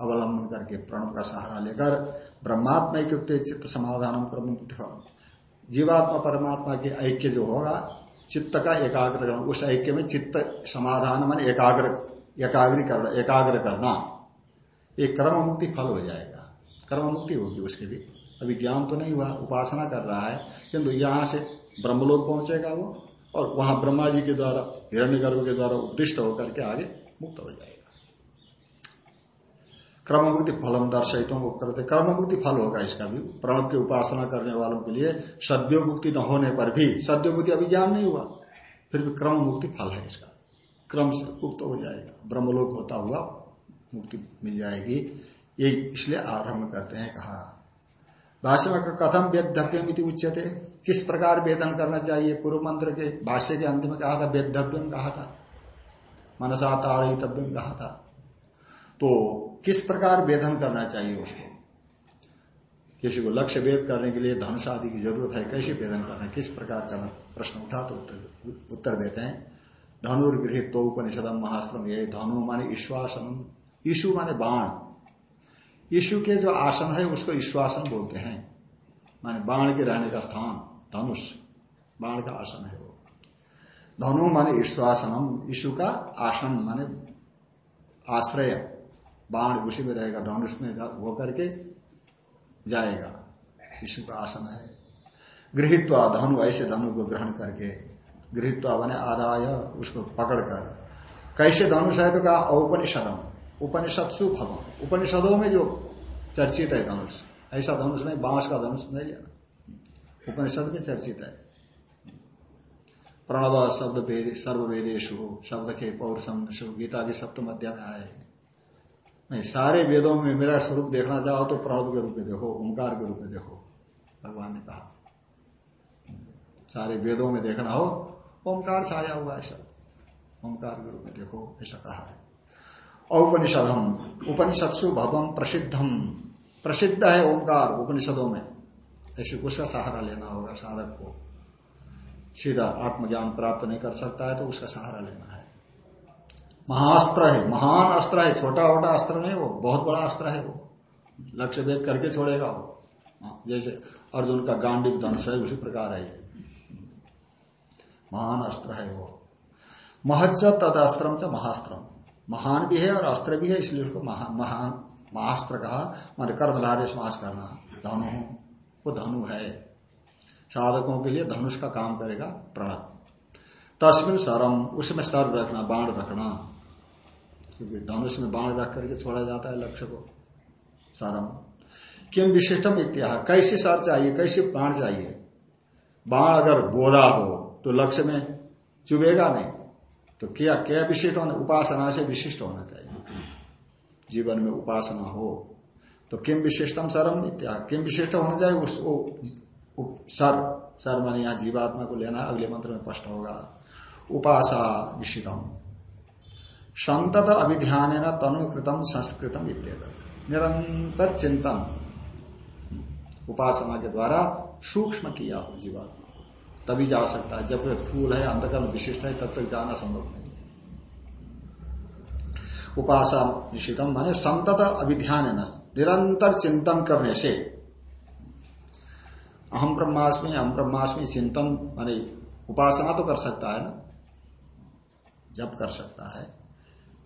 अवलंबन करके प्रणव का सहारा लेकर ब्रह्मात्मा युक्त चित्त समाधान जीवात्मा परमात्मा के ऐक्य जो होगा, चित्त का एकाग्र करना उस ऐक्य में चित्त समाधान मान एकाग्र एकाग्री करना एकाग्र करना। एक कर्म मुक्ति फल हो जाएगा। कर्म मुक्ति होगी उसके भी। अभी ज्ञान तो नहीं हुआ, उपासना कर रहा है, किंतु यहाँ से ब्रह्मलोक पहुंचेगा वो और वहाँ ब्रह्मा जी के द्वारा हिरण्य के द्वारा उपदिष्ट होकर के आगे मुक्त हो जाएगा। क्रम मुक्ति फलम दर्शितों को करते कर्म मुक्ति फल होगा इसका भी। प्रणव की उपासना करने वालों के लिए सद्यो मुक्ति न होने पर भी सद्यो मुक्ति अभी ज्ञान नहीं हुआ। फिर भी क्रम मुक्ति फल है इसका। क्रम से मुक्त हो जाएगा। ब्रह्मलोक होता हुआ मुक्ति मिल जाएगी। ये इसलिए आरंभ करते हैं कहा। भाष्य में कथम वेदव्यम उच्चते किस प्रकार वेदन करना चाहिए? पूर्व मंत्र के भाष्य के अंत में कहा था, वेदव्यम कहा था। मनसा ताड़ितव्यम कहा था। तो किस प्रकार वेदन करना चाहिए उसको? किसी को लक्ष्य वेद करने के लिए धनुष आदि की ज़रूरत है कैसे वेदन करना किस प्रकार करना प्रश्न उठा तो उत्तर, उत्तर देते हैं? धनुर्गृहित तो उपनिषदम महाश्रम ये धनु माने ईश्वासन। ईशु माने बाण। ईशु के जो आसन है उसको ईश्वासन बोलते हैं। माने बाण के रहने का स्थान धनुष बाण का आसन है वो। धनु माने ईश्वासनम ईशु का आसन माने आश्रय। बाण उसी में रहेगा धनुष में वो करके जाएगा। ईशु का आसन है। गृहित्वा धनु, ऐसे धनु को ग्रहण करके, गृहित्वा बने आदाय, उसको पकड़कर। कैसे धनुष है तो कहा औपनिषदम, उपनिषद फलम उपनिषदों में जो चर्चित है धनुष, ऐसा धनुष नहीं, बाँस का धनुष नहीं लेना उपनिषद में चर्चित है। प्रणव शब्द वेद सर्व शब्द के पौर पौरुषम गीता के सप्तम अध्याय आए। नहीं, सारे वेदों में मेरा स्वरूप देखना चाहो तो प्रभु के रूप में देखो, ओंकार के रूप में देखो, भगवान ने कहा। सारे वेदों में देखना हो, ओंकार छाया हुआ है सब। ओंकार के रूप में देखो, ऐसा कहा है। औपनिषदम उपनिषदसु भवम प्रसिद्धम प्रसिद्ध है ओंकार उपनिषदों में। ऐसे उसका सहारा लेना होगा साधक को। सीधा आत्मज्ञान प्राप्त नहीं कर सकता है तो उसका सहारा लेना है। महाअस्त्र है महान अस्त्र है छोटा छोटा अस्त्र नहीं वो बहुत बड़ा अस्त्र है वो। लक्ष्य भेद करके छोड़ेगा वो। हाँ, जैसे अर्जुन का गांडिव धनुष है उसी प्रकार है ये। महान अस्त्र है वो। महज तद अस्त्र से महान भी है और अस्त्र भी है इसलिए उसको महान महास्त्र कहा। मान कर्मधार्य समाज करना। धनु वो धनु है। साधकों के लिए धनुष का काम करेगा प्रणत। तस्मिन सरम उसमें सर रखना बाण रखना। क्योंकि धनुष में बाण रख करके छोड़ा जाता है लक्ष्य को सरम किम विशिष्टम इत्या कैसी सर चाहिए, कैसी बाण चाहिए? बाण अगर बोधा हो तो लक्ष्य में चुभेगा नहीं। तो क्या क्या विशिष्ट होना, उपासना से विशिष्ट होना चाहिए। जीवन में उपासना हो तो किम विशिष्टम सरम इत्या किम विशिष्ट होना चाहिए उसको सर सर मान यहाँ जीवात्मा को लेना, अगले मंत्र में स्पष्ट होगा। उपासा विशितम संतत अभिध्यान तनुकृतम संस्कृतम इत्येत निरंतर चिंतन उपासना के द्वारा सूक्ष्म किया हो जीवात्मा को। तभी जा सकता है। जब तक फूल है अंतकर्म विशिष्ट है, तब तक जाना संभव नहीं उपासा निशितम माने संतत अभिध्यान निरंतर चिंतन करने से। अहम ब्रह्मास्मि अहम ब्रह्मास्मि चिंतन माने उपासना तो कर सकता है ना? जब कर सकता है।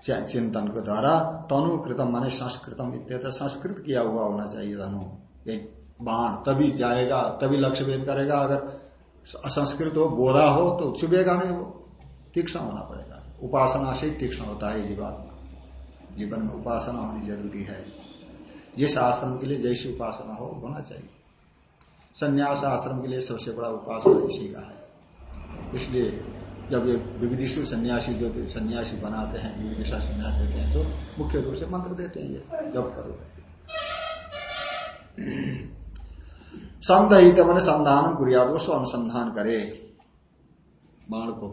चिंतन के द्वारा तनु कृतम माने संस्कृतम इत्यादि संस्कृत किया हुआ होना चाहिए धनु ये बाण, तभी जाएगा, तभी लक्ष्य भेद करेगा। अगर असंस्कृत हो बोधा हो तो चुभेगा नहीं वो। तीक्ष्ण होना पड़ेगा। उपासना से तीक्ष्ण होता है जीवात्मा। जीवन में उपासना होनी ज़रूरी है। जिस आश्रम के लिए जैसी उपासना हो, होना चाहिए। संन्यास आश्रम के लिए सबसे बड़ा उपासना इसी का है। इसलिए जब ये विविधिशु सन्यासी जो सन्यासी बनाते हैं विविधिशा संन्यास देते हैं तो मुख्य रूप से मंत्र देते हैं ये, जब करो संदहित मन संधान कुरियाद उसको अनुसंधान करे। बाण को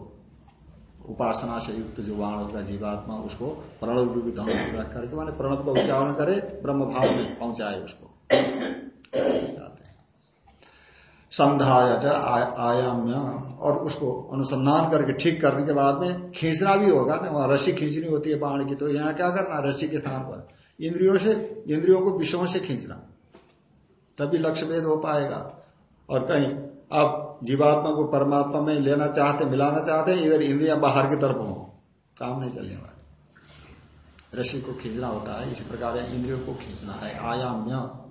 उपासना से युक्त जो बाण होगा जीवात्मा, उसको प्रणव रूपी धनुष रख करके, माने प्रणव का उच्चारण करे ब्रह्म भाव में पहुँचाए उसको। संध्याय आयाम्य, और उसको अनुसंधान करके ठीक करने के बाद में खींचना भी होगा ना, वहाँ रस्सी खींचनी होती है बाण की तो यहाँ क्या करना रस्सी के स्थान पर। इंद्रियों से, इंद्रियों को विषयों से खींचना। तभी लक्ष्य भेद हो पाएगा। और कहीं आप जीवात्मा को परमात्मा में लेना चाहते, मिलाना चाहते हैं, इधर इंद्रिया बाहर की तरफ़ हो, काम नहीं चलने वाले। रस्सी को खींचना होता है, इसी प्रकार इंद्रियों को खींचना है, आयाम्य।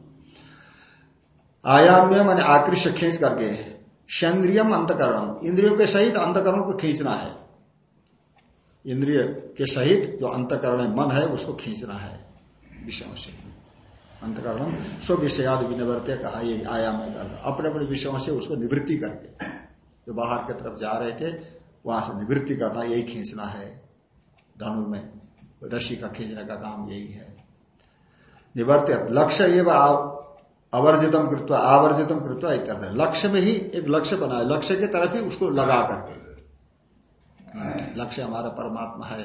आयाम्य मान आकृष्य खींच करके चंद्रियम अंतकरण इंद्रियों के सहित अंतकरण को खींचना है। इंद्रिय के सहित जो अंतकरण मन है, उसको खींचना है विषयों से। अंतकरण स्व विषयाद विनिवर्त्य कहा, ये आयाम में कर अपने अपने विषयों से उसको निवृत्ति करके, जो बाहर की तरफ़ जा रहे थे, वहाँ से निवृत्ति करना, यही खींचना है। धनु में रशी का खींचने का काम यही है। निवर्त्य, लक्ष्य ये अवर्जितम कृत्वा, आवर्जितम लक्ष्य में ही एक लक्ष्य बनाए लक्ष्य की तरफ़ ही उसको लगा करके। लक्ष्य हमारा परमात्मा है।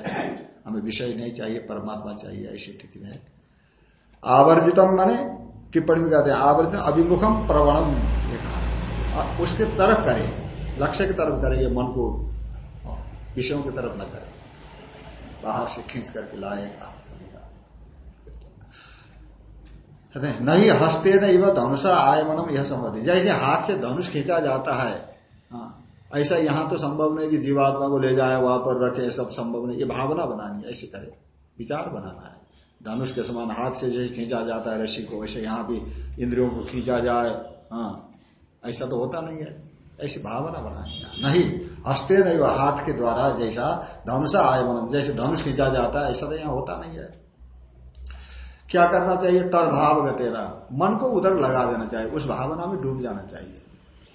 हमें विषय नहीं चाहिए, परमात्मा चाहिए ऐसी स्थिति में। आवर्जितम माने टिप्पणी में कहते हैं, आवर्जित अभिमुखम प्रवणम, ये कहा। उसके तरफ़ करे, लक्ष्य की तरफ़ करे, ये मन को, विषयों की तरफ़ न करे। बाहर से खींच करके लाए, कहा। नहीं हँसते नहीं वह धनुष आयमनम यह संबंधी। जैसे हाथ से धनुष खींचा जाता है। हाँ, ऐसा यहाँ तो संभव नहीं कि जीवात्मा को ले जाए वहाँ पर रखे सब संभव नहीं। ये भावना बनानी है ऐसे करे। विचार बनाना है। धनुष के समान हाथ से जैसे खींचा जाता है रस्सी को वैसे यहाँ भी इंद्रियों को खींचा जाए। हाँ। ऐसा तो होता नहीं है। ऐसी भावना बनानी है। नहीं हँसते नहीं वह हाथ के द्वारा जैसा धनुष आयमनम जैसे धनुष खींचा जाता है ऐसा तो यहाँ होता नहीं है। क्या करना चाहिए? तदभाव गतेरा मन को उधर लगा देना चाहिए। उस भावना में डूब जाना चाहिए।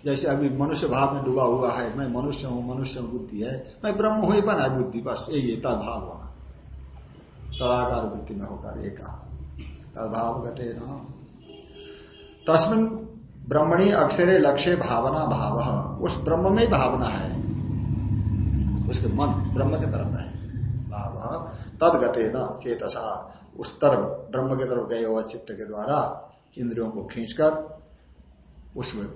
जैसे अभी मनुष्य भाव में डूबा हुआ है, मैं मनुष्य हूँ, मनुष्य बुद्धि है, मैं ब्रह्म ही बना बुद्धि, बस यही है तदभाव होना। तदाकार वृत्ति में होकर ये कहा। तदभाव गते तस्मिन ब्रह्मणी अक्षरे लक्ष्य भावना भाव। उस ब्रह्म में भावना है। उसके मन ब्रह्म के तरफ़ है। भाव। तद गते न चेतसा। उस तरफ़, ब्रह्म के तरफ़ गए हुआ चित्त के द्वारा, इंद्रियों को खींचकर उस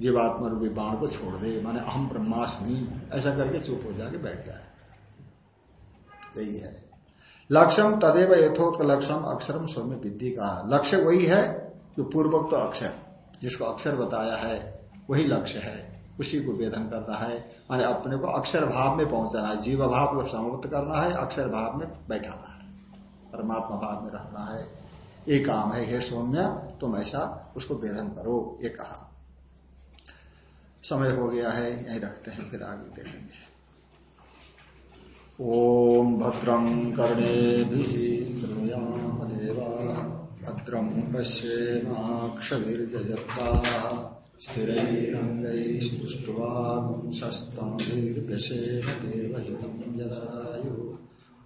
जीवात्मा रूपी बाण को छोड़ दे, माने अहम ब्रह्मास्मि, ऐसा करके चुप हो जाके बैठ जाए। यही है। लक्ष्यम तदेव यथोक्त लक्ष्यम अक्षरम सौम्य विद्धि का। लक्ष्य वही है जो पूर्वक तो अक्षर, जिसको अक्षर बताया है, वही लक्ष्य है। उसी को वेदन करना है। माने अपने को अक्षर भाव में पहुंचाना है जीव भाव को समाप्त करना है, अक्षर भाव में बैठाना है। परमात्मा भाव में रहना है। ये काम है, हे सौम्य, तुम ऐसा उसको वेदन करो, ये कहा। समय हो गया है, यही रखते हैं, फिर आगे देखेंगे। ओम भद्रं कर्णे श्रृणुयाम देवा भद्रं पश्येमाक्षभिर्जत्ता स्थिरैरङ्गैस्तुष्ट्वांशस्तमभिर्व्यसेन देवहितं जदायु